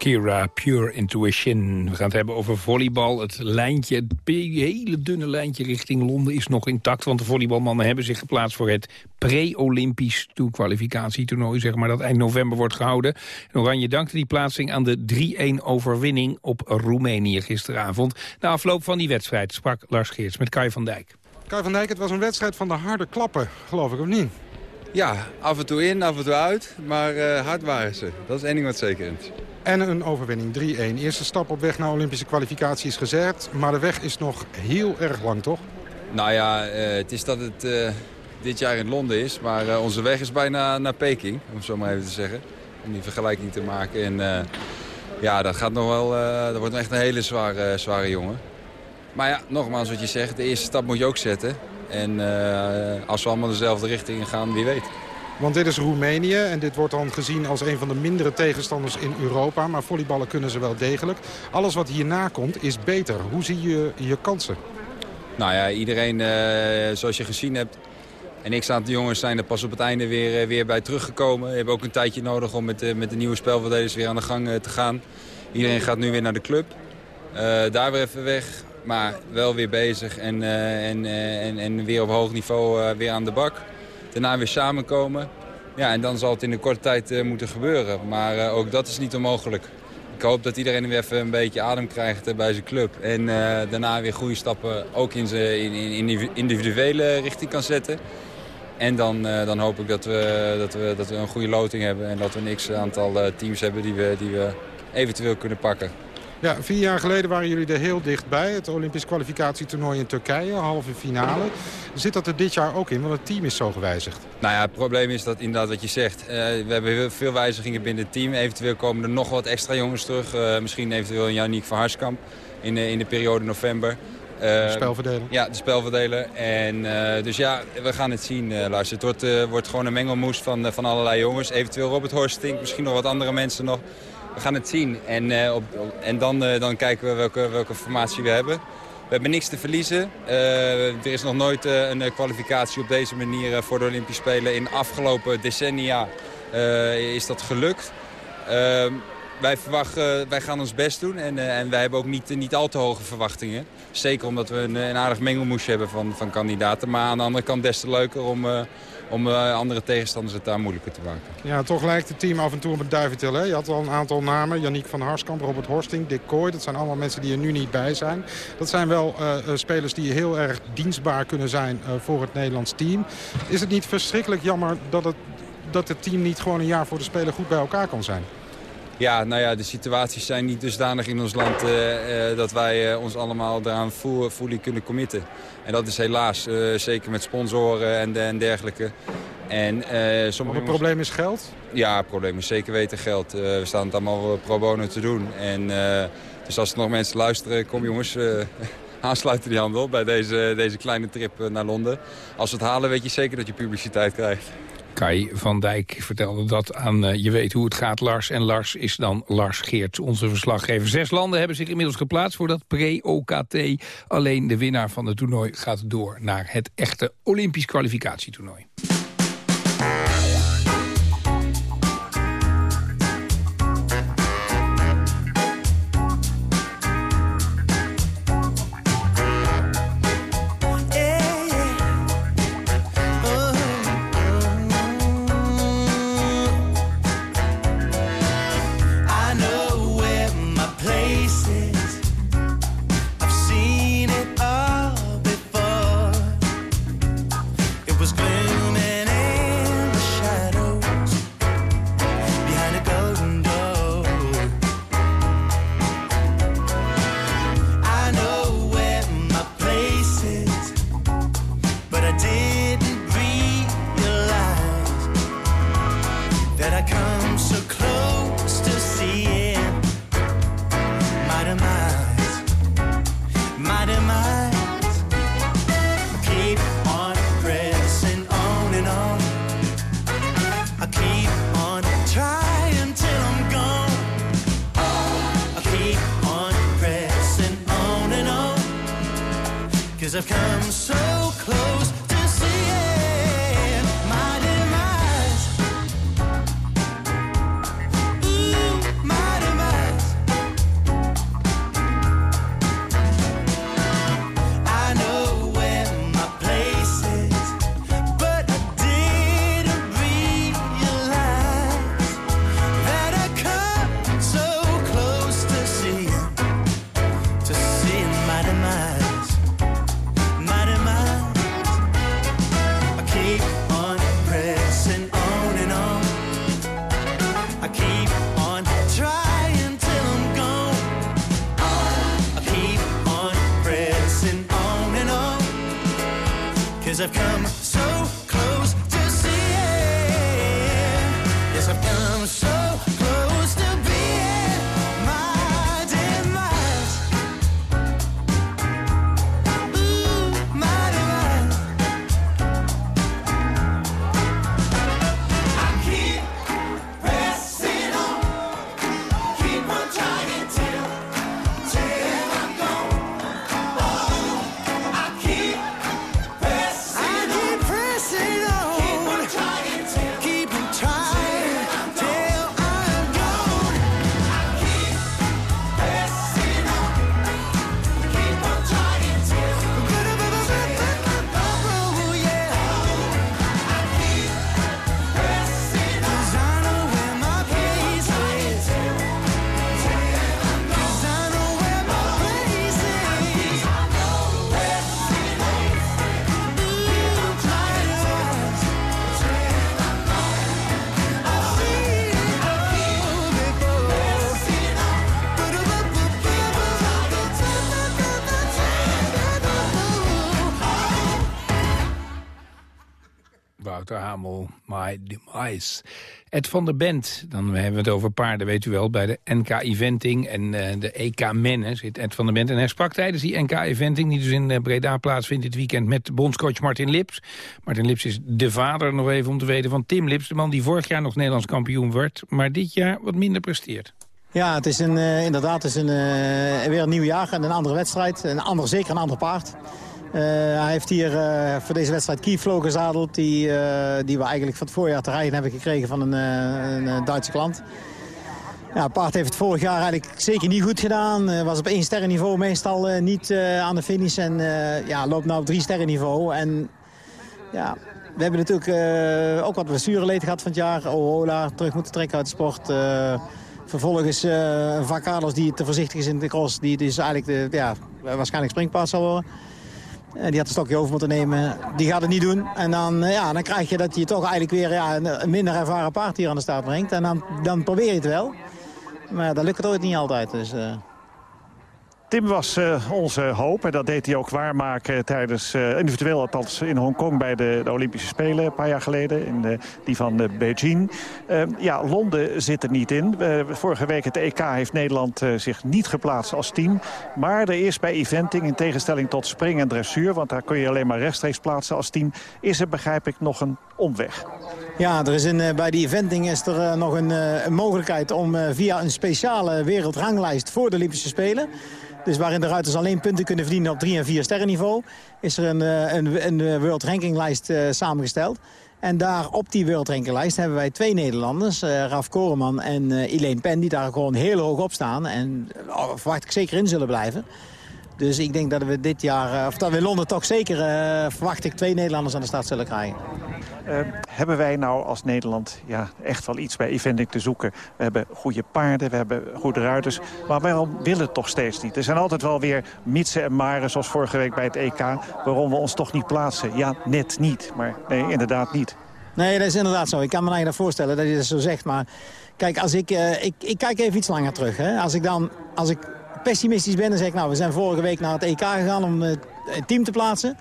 Shakira, Pure Intuition. We gaan het hebben over volleybal. Het lijntje, het hele dunne lijntje richting Londen is nog intact. Want de volleybalmannen hebben zich geplaatst voor het pre-Olympisch kwalificatietoernooi. Zeg maar, dat eind november wordt gehouden. En Oranje dankte die plaatsing aan de 3-1 overwinning op Roemenië gisteravond. Na afloop van die wedstrijd sprak Lars Geerts met Kai van Dijk. Kai van Dijk, het was een wedstrijd van de harde klappen, geloof ik of niet? Ja, af en toe in, af en toe uit. Maar eh, hard waren ze. Dat is één ding wat zeker is. En een overwinning, 3-1. Eerste stap op weg naar Olympische kwalificatie is gezet. Maar de weg is nog heel erg lang, toch? Nou ja, eh, het is dat het eh, dit jaar in Londen is. Maar onze weg is bijna naar Peking, om het zo maar even te zeggen. Om die vergelijking te maken. En ja, dat, gaat nog wel, dat wordt echt een hele zware, zware jongen. Maar ja, nogmaals wat je zegt, de eerste stap moet je ook zetten. En als we allemaal dezelfde richting gaan, wie weet. Want dit is Roemenië en dit wordt dan gezien als een van de mindere tegenstanders in Europa. Maar volleyballen kunnen ze wel degelijk. Alles wat hierna komt is beter. Hoe zie je je kansen? Nou ja, iedereen uh, zoals je gezien hebt... En ik de jongens zijn er pas op het einde weer, uh, weer bij teruggekomen. We hebben ook een tijdje nodig om met, met de nieuwe spelverdelers weer aan de gang te gaan. Iedereen gaat nu weer naar de club. daar weer even weg maar wel weer bezig en, en, en, en, weer op hoog niveau weer aan de bak. Daarna weer samenkomen. Ja, en dan zal het in een korte tijd moeten gebeuren. Maar ook dat is niet onmogelijk. Ik hoop dat iedereen weer even een beetje adem krijgt bij zijn club. En daarna weer goede stappen ook in zijn in, in individuele richting kan zetten. En dan, dan hoop ik dat we, dat, we, dat we een goede loting hebben. En dat we een x-aantal teams hebben die we, die we eventueel kunnen pakken. Ja, vier jaar geleden waren jullie er heel dichtbij. Het Olympisch kwalificatietoernooi in Turkije, halve finale. Zit dat er dit jaar ook in? Want het team is zo gewijzigd. Nou ja, het probleem is dat inderdaad wat je zegt. Uh, we hebben veel wijzigingen binnen het team. Eventueel komen er nog wat extra jongens terug. Uh, misschien eventueel een Janiek van Harskamp in, uh, in de periode november. Uh, de spelverdeler. Ja, de spelverdeler. En, dus ja, we gaan het zien, uh, Lars. Het wordt, wordt gewoon een mengelmoes van, van allerlei jongens. Eventueel Robert Horstink, misschien nog wat andere mensen nog. We gaan het zien. En, uh, op, en dan, uh, dan kijken we welke, welke formatie we hebben. We hebben niks te verliezen. Uh, er is nog nooit een kwalificatie op deze manier voor de Olympische Spelen. In de afgelopen decennia is dat gelukt. Ehm, wij, verwachten, wij gaan ons best doen en, en wij hebben ook niet, niet al te hoge verwachtingen. Zeker omdat we een, een aardig mengelmoesje hebben van, van kandidaten. Maar aan de andere kant des te leuker om om uh, andere tegenstanders het daar moeilijker te maken. Ja, toch lijkt het team af en toe op het duiventil. Hè? Je had al een aantal namen. Yannick van Harskamp, Robert Horsting, Dick Kooi. Dat zijn allemaal mensen die er nu niet bij zijn. Dat zijn wel uh, spelers die heel erg dienstbaar kunnen zijn voor het Nederlands team. Is het niet verschrikkelijk jammer dat het, dat het team niet gewoon een jaar voor de Spelen goed bij elkaar kan zijn? Ja, nou ja, de situaties zijn niet dusdanig in ons land uh, uh, dat wij uh, ons allemaal eraan fully kunnen committen. En dat is helaas, zeker met sponsoren en, en dergelijke. En, sommige het probleem is geld? Ja, het probleem is zeker weten geld. we staan het allemaal pro bono te doen. En, dus als er nog mensen luisteren, kom jongens, <laughs> aansluiten die handel bij deze, deze kleine trip naar Londen. Als we het halen weet je zeker dat je publiciteit krijgt. Kai van Dijk vertelde dat aan uh, Je weet hoe het gaat, Lars. En Lars is dan Lars Geert, onze verslaggever. Zes landen hebben zich inmiddels geplaatst voor dat pre-OKT. Alleen de winnaar van het toernooi gaat door naar het echte Olympisch kwalificatietoernooi. I've come so My Demise. Ed van der Bent, dan hebben we het over paarden, weet u wel... bij de NK-eventing en eh, de EK Mennen zit Ed van der Bent. En hij sprak tijdens die NK-eventing, die dus in eh, Breda plaatsvindt dit weekend... met bondscoach Martin Lips. Martin Lips is de vader, nog even om te weten, van Tim Lips... de man die vorig jaar nog Nederlands kampioen werd... maar dit jaar wat minder presteert. Ja, het is een, eh, inderdaad is een, weer een nieuw jaar en een andere wedstrijd. Een ander, zeker een ander paard. Eh, hij heeft hier eh, voor deze wedstrijd Keyflow gezadeld... Die, eh, die we eigenlijk van het voorjaar te rijden hebben gekregen van een, een Duitse klant. Ja, paard heeft het vorig jaar eigenlijk zeker niet goed gedaan. Was op één sterrenniveau meestal niet aan de finish. En ja, loopt nu op drie sterrenniveau. En ja, we hebben natuurlijk ook wat blessureleed gehad van het jaar. Ohola terug moeten trekken uit de sport. Eh, vervolgens Van Carlos die te voorzichtig is in de cross. Die dus eigenlijk de, ja, waarschijnlijk springpaard zal worden. Die had een stokje over moeten nemen. Die gaat het niet doen. En dan, eh, ja, dan krijg je dat je toch eigenlijk weer ja, een, een minder ervaren paard hier aan de start brengt. En dan, dan probeer je het wel. Maar dat lukt het ooit niet altijd. Dus, eh, Tim was eh, onze hoop en dat deed hij ook waarmaken tijdens, eh, individueel althans in Hongkong bij de, de Olympische Spelen een paar jaar geleden, in de, die van eh, Beijing. Eh, ja, Londen zit er niet in. Vorige week het EK heeft Nederland zich niet geplaatst als team. Maar er is bij eventing, in tegenstelling tot spring en dressuur, want daar kun je alleen maar rechtstreeks plaatsen als team, is er begrijp ik nog een omweg. Ja, er is een, eh, bij die eventing is er eh, nog een, eh, een mogelijkheid om via een speciale wereldranglijst voor de Olympische Spelen... Dus waarin de ruiters alleen punten kunnen verdienen op 3 en 4 sterrenniveau... is er een, een, een World Rankinglijst samengesteld. En daar op die World Rankinglijst hebben wij twee Nederlanders... eh, Raf Koreman en eh Elaine Pen, die daar gewoon heel hoog op staan. En verwacht ik zeker in zullen blijven. Dus ik denk dat we dit jaar, eh, of dat we in Londen toch zeker... eh, verwacht ik twee Nederlanders aan de start zullen krijgen. Eh, hebben wij nou als Nederland ja, echt wel iets bij eventing te zoeken? We hebben goede paarden, we hebben goede ruiters. Maar waarom willen het toch steeds niet? Er zijn altijd wel weer mitsen en maren, zoals vorige week bij het EK... waarom we ons toch niet plaatsen. Ja, net niet. Maar nee, inderdaad niet. Nee, dat is inderdaad zo. Ik kan me eigenlijk voorstellen dat je dat zo zegt. Maar kijk, als ik, eh, ik, ik kijk even iets langer terug. Hè. Als ik dan als ik pessimistisch ben, dan zeg ik... nou, we zijn vorige week naar het EK gegaan om eh, het team te plaatsen.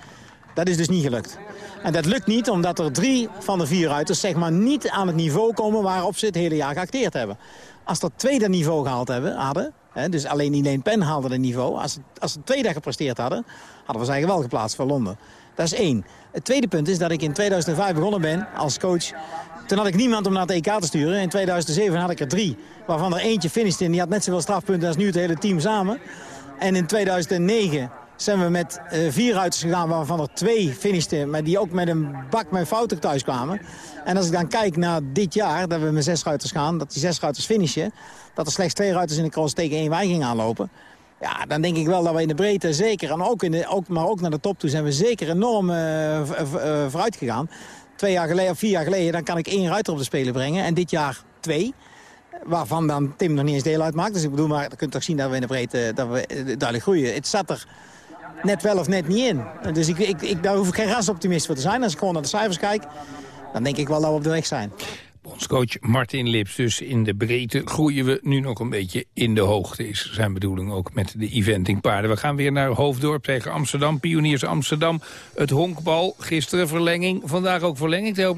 Dat is dus niet gelukt. En dat lukt niet omdat er drie van de vier ruiters zeg maar, niet aan het niveau komen... waarop ze het hele jaar geacteerd hebben. Als dat tweede niveau gehaald hebben, hadden... Hè, dus alleen Elaine Pen haalde het niveau. Als, als ze tweede gepresteerd hadden, hadden we ze eigenlijk wel geplaatst voor Londen. Dat is één. Het tweede punt is dat ik in 2005 begonnen ben als coach. Toen had ik niemand om naar het EK te sturen. In 2007 had ik er drie, waarvan er eentje finishte... en die had net zoveel strafpunten als nu het hele team samen. En in 2009 zijn we met eh, vier ruiters gegaan, waarvan er twee finishten... maar die ook met een bak met fouten thuis kwamen. En als ik dan kijk naar dit jaar, dat we met zes ruiters gaan... dat die zes ruiters finishen... dat er slechts twee ruiters in de cross tegen één weiging aanlopen... Ja, dan denk ik wel dat we in de breedte zeker, en ook in de, ook, maar ook naar de top toe zijn we zeker enorm eh, eh, vooruit gegaan. Twee jaar geleden of vier jaar geleden, dan kan ik één ruiter op de Spelen brengen. En dit jaar twee. Waarvan dan Tim nog niet eens deel uitmaakt. Dus ik bedoel, maar je kunt toch zien dat we in de breedte dat we, duidelijk groeien. Het zat er net wel of net niet in. Dus ik, ik, ik, daar hoef ik geen rasoptimist voor te zijn. Als ik gewoon naar de cijfers kijk, dan denk ik wel dat we op de weg zijn. Bondscoach Martin Lips. Dus in de breedte groeien we nu nog een beetje in de hoogte. Is zijn bedoeling ook met de eventing paarden. We gaan weer naar Hoofddorp tegen Amsterdam. Pioniers Amsterdam. Het honkbal. Gisteren verlenging. Vandaag ook verlenging, Theo.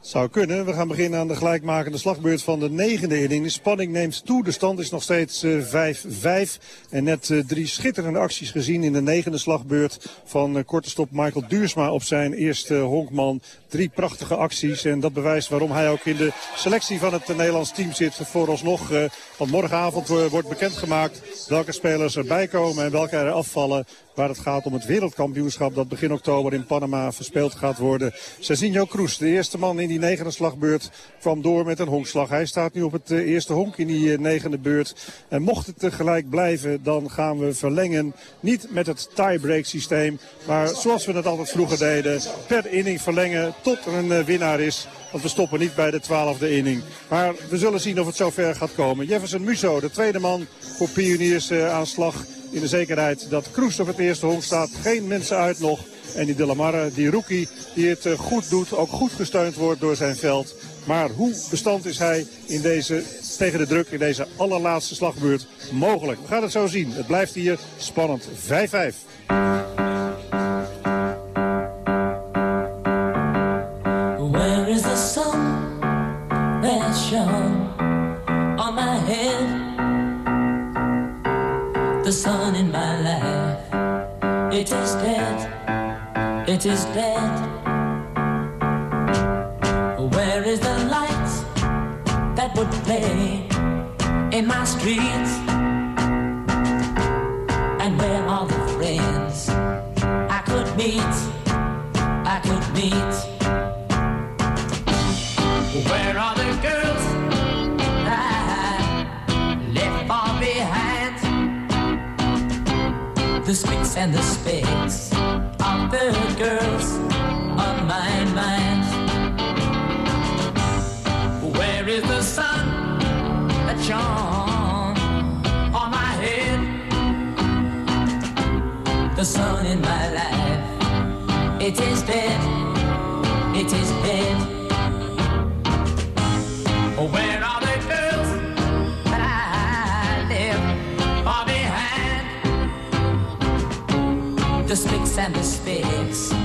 Zou kunnen. We gaan beginnen aan de gelijkmakende slagbeurt van de negende inning. De spanning neemt toe. De stand is nog steeds eh, 5-5. En net eh, drie schitterende acties gezien in de negende slagbeurt van eh, korte stop Michael Duursma op zijn eerste honkman. Drie prachtige acties en dat bewijst waarom hij ook in de selectie van het Nederlands team zit. Vooralsnog, eh, want morgenavond eh, wordt bekendgemaakt welke spelers erbij komen en welke er afvallen waar het gaat om het wereldkampioenschap dat begin oktober in Panama verspeeld gaat worden. Serginho Cruz, de eerste man in die negende slagbeurt, kwam door met een honkslag. Hij staat nu op het eh, eerste honk in die eh, negende beurt. En mocht het tegelijk blijven, dan gaan we verlengen. Niet met het tiebreak systeem, maar zoals we het altijd vroeger deden. Per inning verlengen tot er een eh, winnaar is. Want we stoppen niet bij de twaalfde inning. Maar we zullen zien of het zover gaat komen. Jefferson Musso, de tweede man voor pioniers aan slag. In de zekerheid dat Kroes op het eerste honk staat. Geen mensen uit nog. En die De La Marre, die rookie, die het eh, goed doet. Ook goed gesteund wordt door zijn veld. Maar hoe bestand is hij in deze, tegen de druk in deze allerlaatste slagbeurt mogelijk? We gaan het zo zien. Het blijft hier spannend. 5-5. Where is the sun that shone on my head? The sun in my life, it is dead, it is dead. Where is the light that would play in my streets? And where are the friends I could meet? I could meet. And the specks of the girls on my mind. Where is the sun that shone on my head? The sun in my life, it is dead, it is dead. And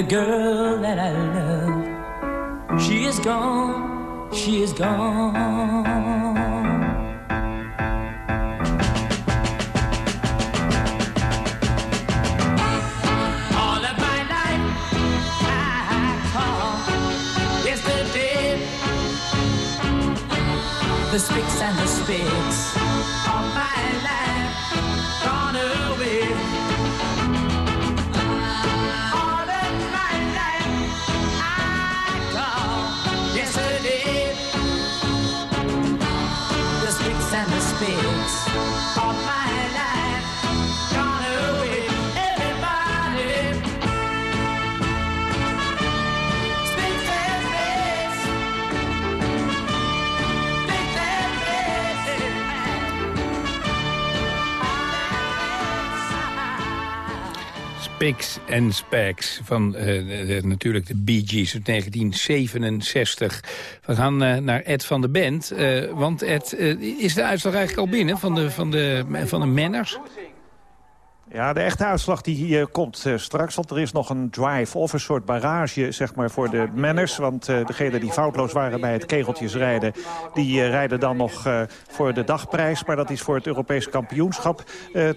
The girl that I love, she is gone, she is gone. All of my life I call yesterday the speaks and the speaks of my life gone away. Spiks en Speks van eh, natuurlijk de Bee Gees uit 1967. We gaan eh, naar Ed van de Bent. eh, want Ed, is de uitslag eigenlijk al binnen van de, van de, van de manners? Ja, de echte uitslag die eh, komt eh, straks. Want er is nog een drive-off, een soort barrage zeg maar, voor de manners. Want eh degenen die foutloos waren bij het kegeltjesrijden... die eh, rijden dan nog voor de dagprijs. Maar dat is voor het Europees kampioenschap.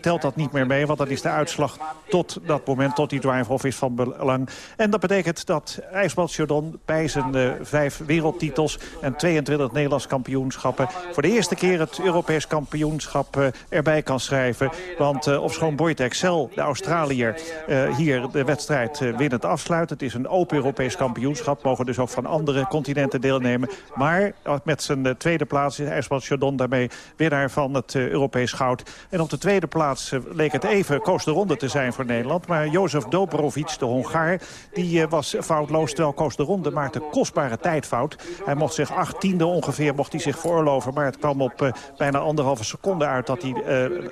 telt dat niet meer mee, want dat is de uitslag tot dat moment... tot die drive-off is van belang. En dat betekent dat IJsbad Chardon bij zijn vijf wereldtitels... en 22 Nederlands kampioenschappen... voor de eerste keer het Europees kampioenschap erbij kan schrijven. Want uh, ofschoon Boyd Excel, de Australiër, eh, hier de wedstrijd eh, winnend afsluit. Het is een open Europees kampioenschap. Mogen dus ook van andere continenten deelnemen. Maar eh, met zijn tweede plaats is Ersbald Chardon daarmee winnaar van het Europees goud. En op de tweede plaats leek het even Koos de Ronde te zijn voor Nederland. Maar Jozef Dobrovic, de Hongaar, die was foutloos. Terwijl Koos de Ronde maakte kostbare tijdfout. Hij mocht zich achttiende ongeveer mocht hij zich veroorloven. Maar het kwam op bijna anderhalve seconde uit dat hij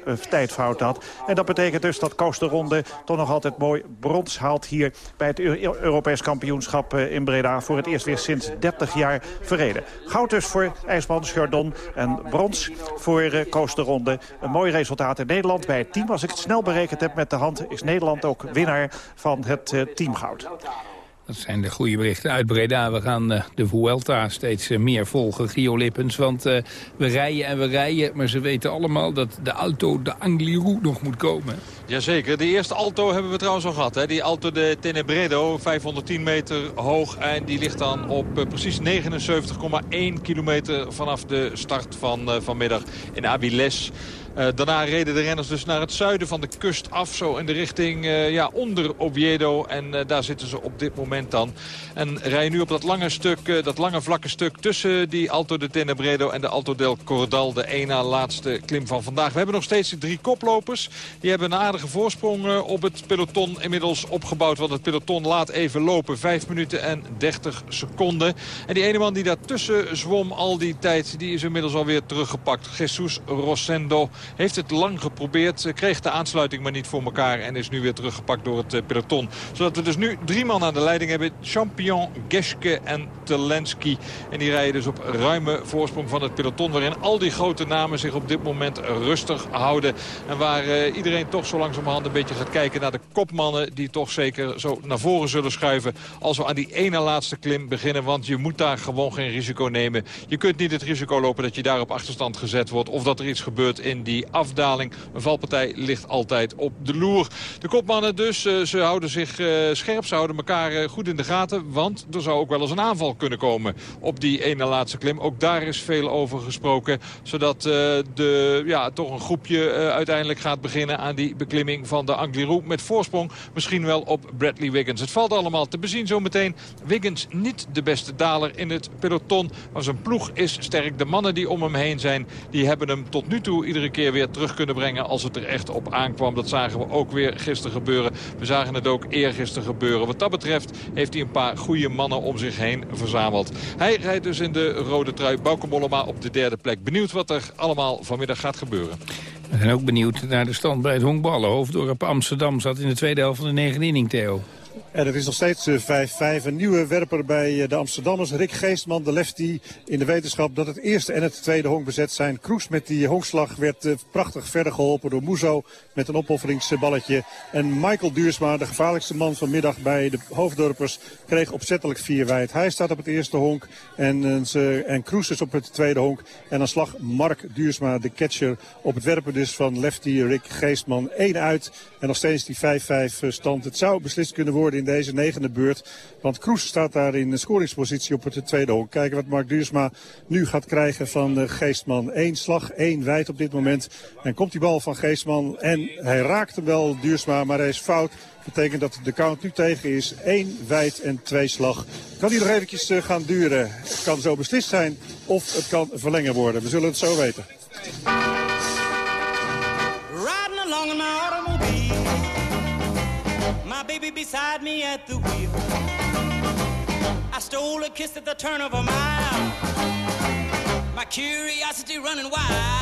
een tijdfout had. En dat betekent dus dat Koos de Ronde toch nog altijd mooi brons haalt hier bij het Eu- Europees kampioenschap eh, in Breda. Voor het eerst weer sinds 30 jaar verreden. Goud dus voor IJsman Chardon en brons voor eh, Koos de Ronde. Een mooi resultaat in Nederland bij het team. Als ik het snel berekend heb met de hand is Nederland ook winnaar van het eh, teamgoud. Dat zijn de goede berichten uit Breda. We gaan eh, de Vuelta steeds eh, meer volgen, Gio Lippens. Want eh, we rijden en we rijden, maar ze weten allemaal dat de Alto de Angliru nog moet komen. Jazeker, de eerste Alto hebben we trouwens al gehad. Hè? Die Alto de Tenebredo, 510 meter hoog. En die ligt dan op precies 79,1 kilometer vanaf de start van vanmiddag in Abiles. Eh, daarna reden de renners dus naar het zuiden van de kust af. Zo in de richting eh, ja, onder Oviedo. En eh, daar zitten ze op dit moment dan. En rijden nu op dat lange stuk, dat lange vlakke stuk... tussen die Alto de Tenebredo en de Alto del Cordal. De ene na laatste klim van vandaag. We hebben nog steeds die drie koplopers. Die hebben een aardige voorsprong op het peloton inmiddels opgebouwd. Want het peloton laat even lopen. 5 minuten en 30 seconden. En die ene man die daartussen zwom al die tijd... die is inmiddels alweer teruggepakt. Jesus Rosendo heeft het lang geprobeerd. eh, Kreeg de aansluiting maar niet voor elkaar. En is nu weer teruggepakt door het eh, peloton. Zodat we dus nu drie man aan de leiding hebben. Champion, Geske en Telensky. En die rijden dus op ruime voorsprong van het peloton. Waarin al die grote namen zich op dit moment rustig houden. En waar eh, iedereen toch zo langzamerhand een beetje gaat kijken naar de kopmannen. Die toch zeker zo naar voren zullen schuiven. Als we aan die ene laatste klim beginnen. Want je moet daar gewoon geen risico nemen. Je kunt niet het risico lopen dat je daar op achterstand gezet wordt. Of dat er iets gebeurt in die afdaling. Een valpartij ligt altijd op de loer. De kopmannen dus, eh, ze houden zich eh, scherp. Ze houden elkaar eh, goed in de gaten. Want er zou ook wel eens een aanval kunnen komen op die ene laatste klim. Ook daar is veel over gesproken. Zodat de, ja, toch een groepje uiteindelijk gaat beginnen aan die beklimming van de Angliru. Met voorsprong misschien wel op Bradley Wiggins. Het valt allemaal te bezien zometeen. Wiggins niet de beste daler in het peloton. Maar zijn ploeg is sterk. De mannen die om hem heen zijn, die hebben hem tot nu toe iedere keer weer terug kunnen brengen als het er echt op aankwam. Dat zagen we ook weer gisteren gebeuren. We zagen het ook eergisteren gebeuren. Wat dat betreft heeft hij een paar goede mannen om zich heen verzameld. Hij rijdt dus in de rode trui. Bauke Mollema op de derde plek. Benieuwd wat er allemaal vanmiddag gaat gebeuren. We zijn ook benieuwd naar de stand bij het honkballen. Hoofddorp Amsterdam zat in de tweede helft van de negende inning, Theo. En het is nog steeds eh, 5-5. Een nieuwe werper bij eh, de Amsterdammers. Rick Geestman, de lefty in de wetenschap dat het eerste en het tweede honk bezet zijn. Kroes met die honkslag werd eh, prachtig verder geholpen door Muzo met een opofferingsballetje. En Michael Duursma, de gevaarlijkste man vanmiddag bij de hoofddorpers, kreeg opzettelijk vier wijd. Hij staat op het eerste honk en, eh, en Kroes is op het tweede honk. En dan slag Mark Duursma, de catcher, op het werpen dus van lefty Rick Geestman. Eén uit en nog steeds die 5-5 stand. Het zou beslist kunnen worden in deze negende beurt. Want Kroes staat daar in scoringspositie op het tweede honk. Kijken wat Mark Duursma nu gaat krijgen van eh, Geestman. Eén slag, één wijd op dit moment. En komt die bal van Geestman en hij raakt wel Duursma, maar hij is fout. Betekent dat de count nu tegen is. één wijd en twee slag. Kan die nog eventjes eh, gaan duren? Het kan zo beslist zijn of het kan verlengen worden. We zullen het zo weten. Riding along in my automobile. My baby beside me at the wheel. I stole a kiss at the turn of a mile. My curiosity running wild.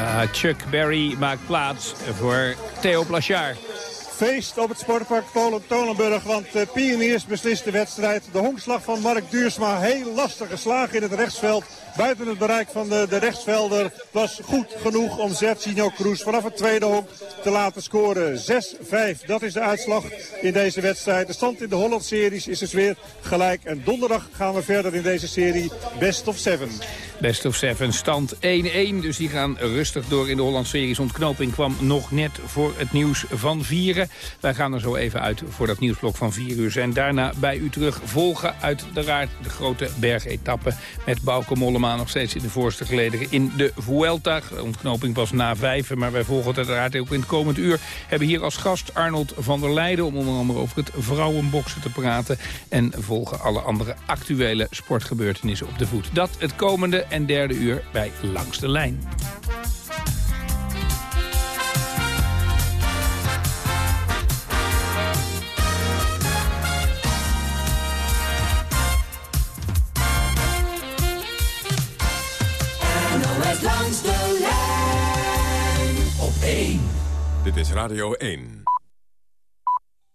Ah, Chuck Berry maakt plaats voor Theo Plachard. feest op het sportpark Polen Tolenburg. Want de Pioniers beslist de wedstrijd. De honkslag van Mark Duursma. Heel lastig geslagen in het rechtsveld. Buiten het bereik van de, de rechtsvelder was goed genoeg om Sergio Cruz vanaf het tweede honk te laten scoren. 6-5, dat is de uitslag in deze wedstrijd. De stand in de Holland Series is dus weer gelijk. En donderdag gaan we verder in deze serie Best of Seven. Best of Seven, stand 1-1. Dus die gaan rustig door in de Hollandse Series. Ontknoping kwam nog net voor het nieuws van vieren. Wij gaan er zo even uit voor dat nieuwsblok van 4 uur. Zijn daarna bij u terug volgen uiteraard de grote bergetappe... met Bauke Mollema nog steeds in de voorste gelederen in de Vuelta. Ontknoping was na vijf, maar wij volgen het uiteraard ook in het komend uur. Hebben hier als gast Arnold van der Leijden... om onder andere over het vrouwenboksen te praten... en volgen alle andere actuele sportgebeurtenissen op de voet. Dat het komende en derde uur bij Langs de Lijn. Langs de lijn op 1. Dit is Radio 1.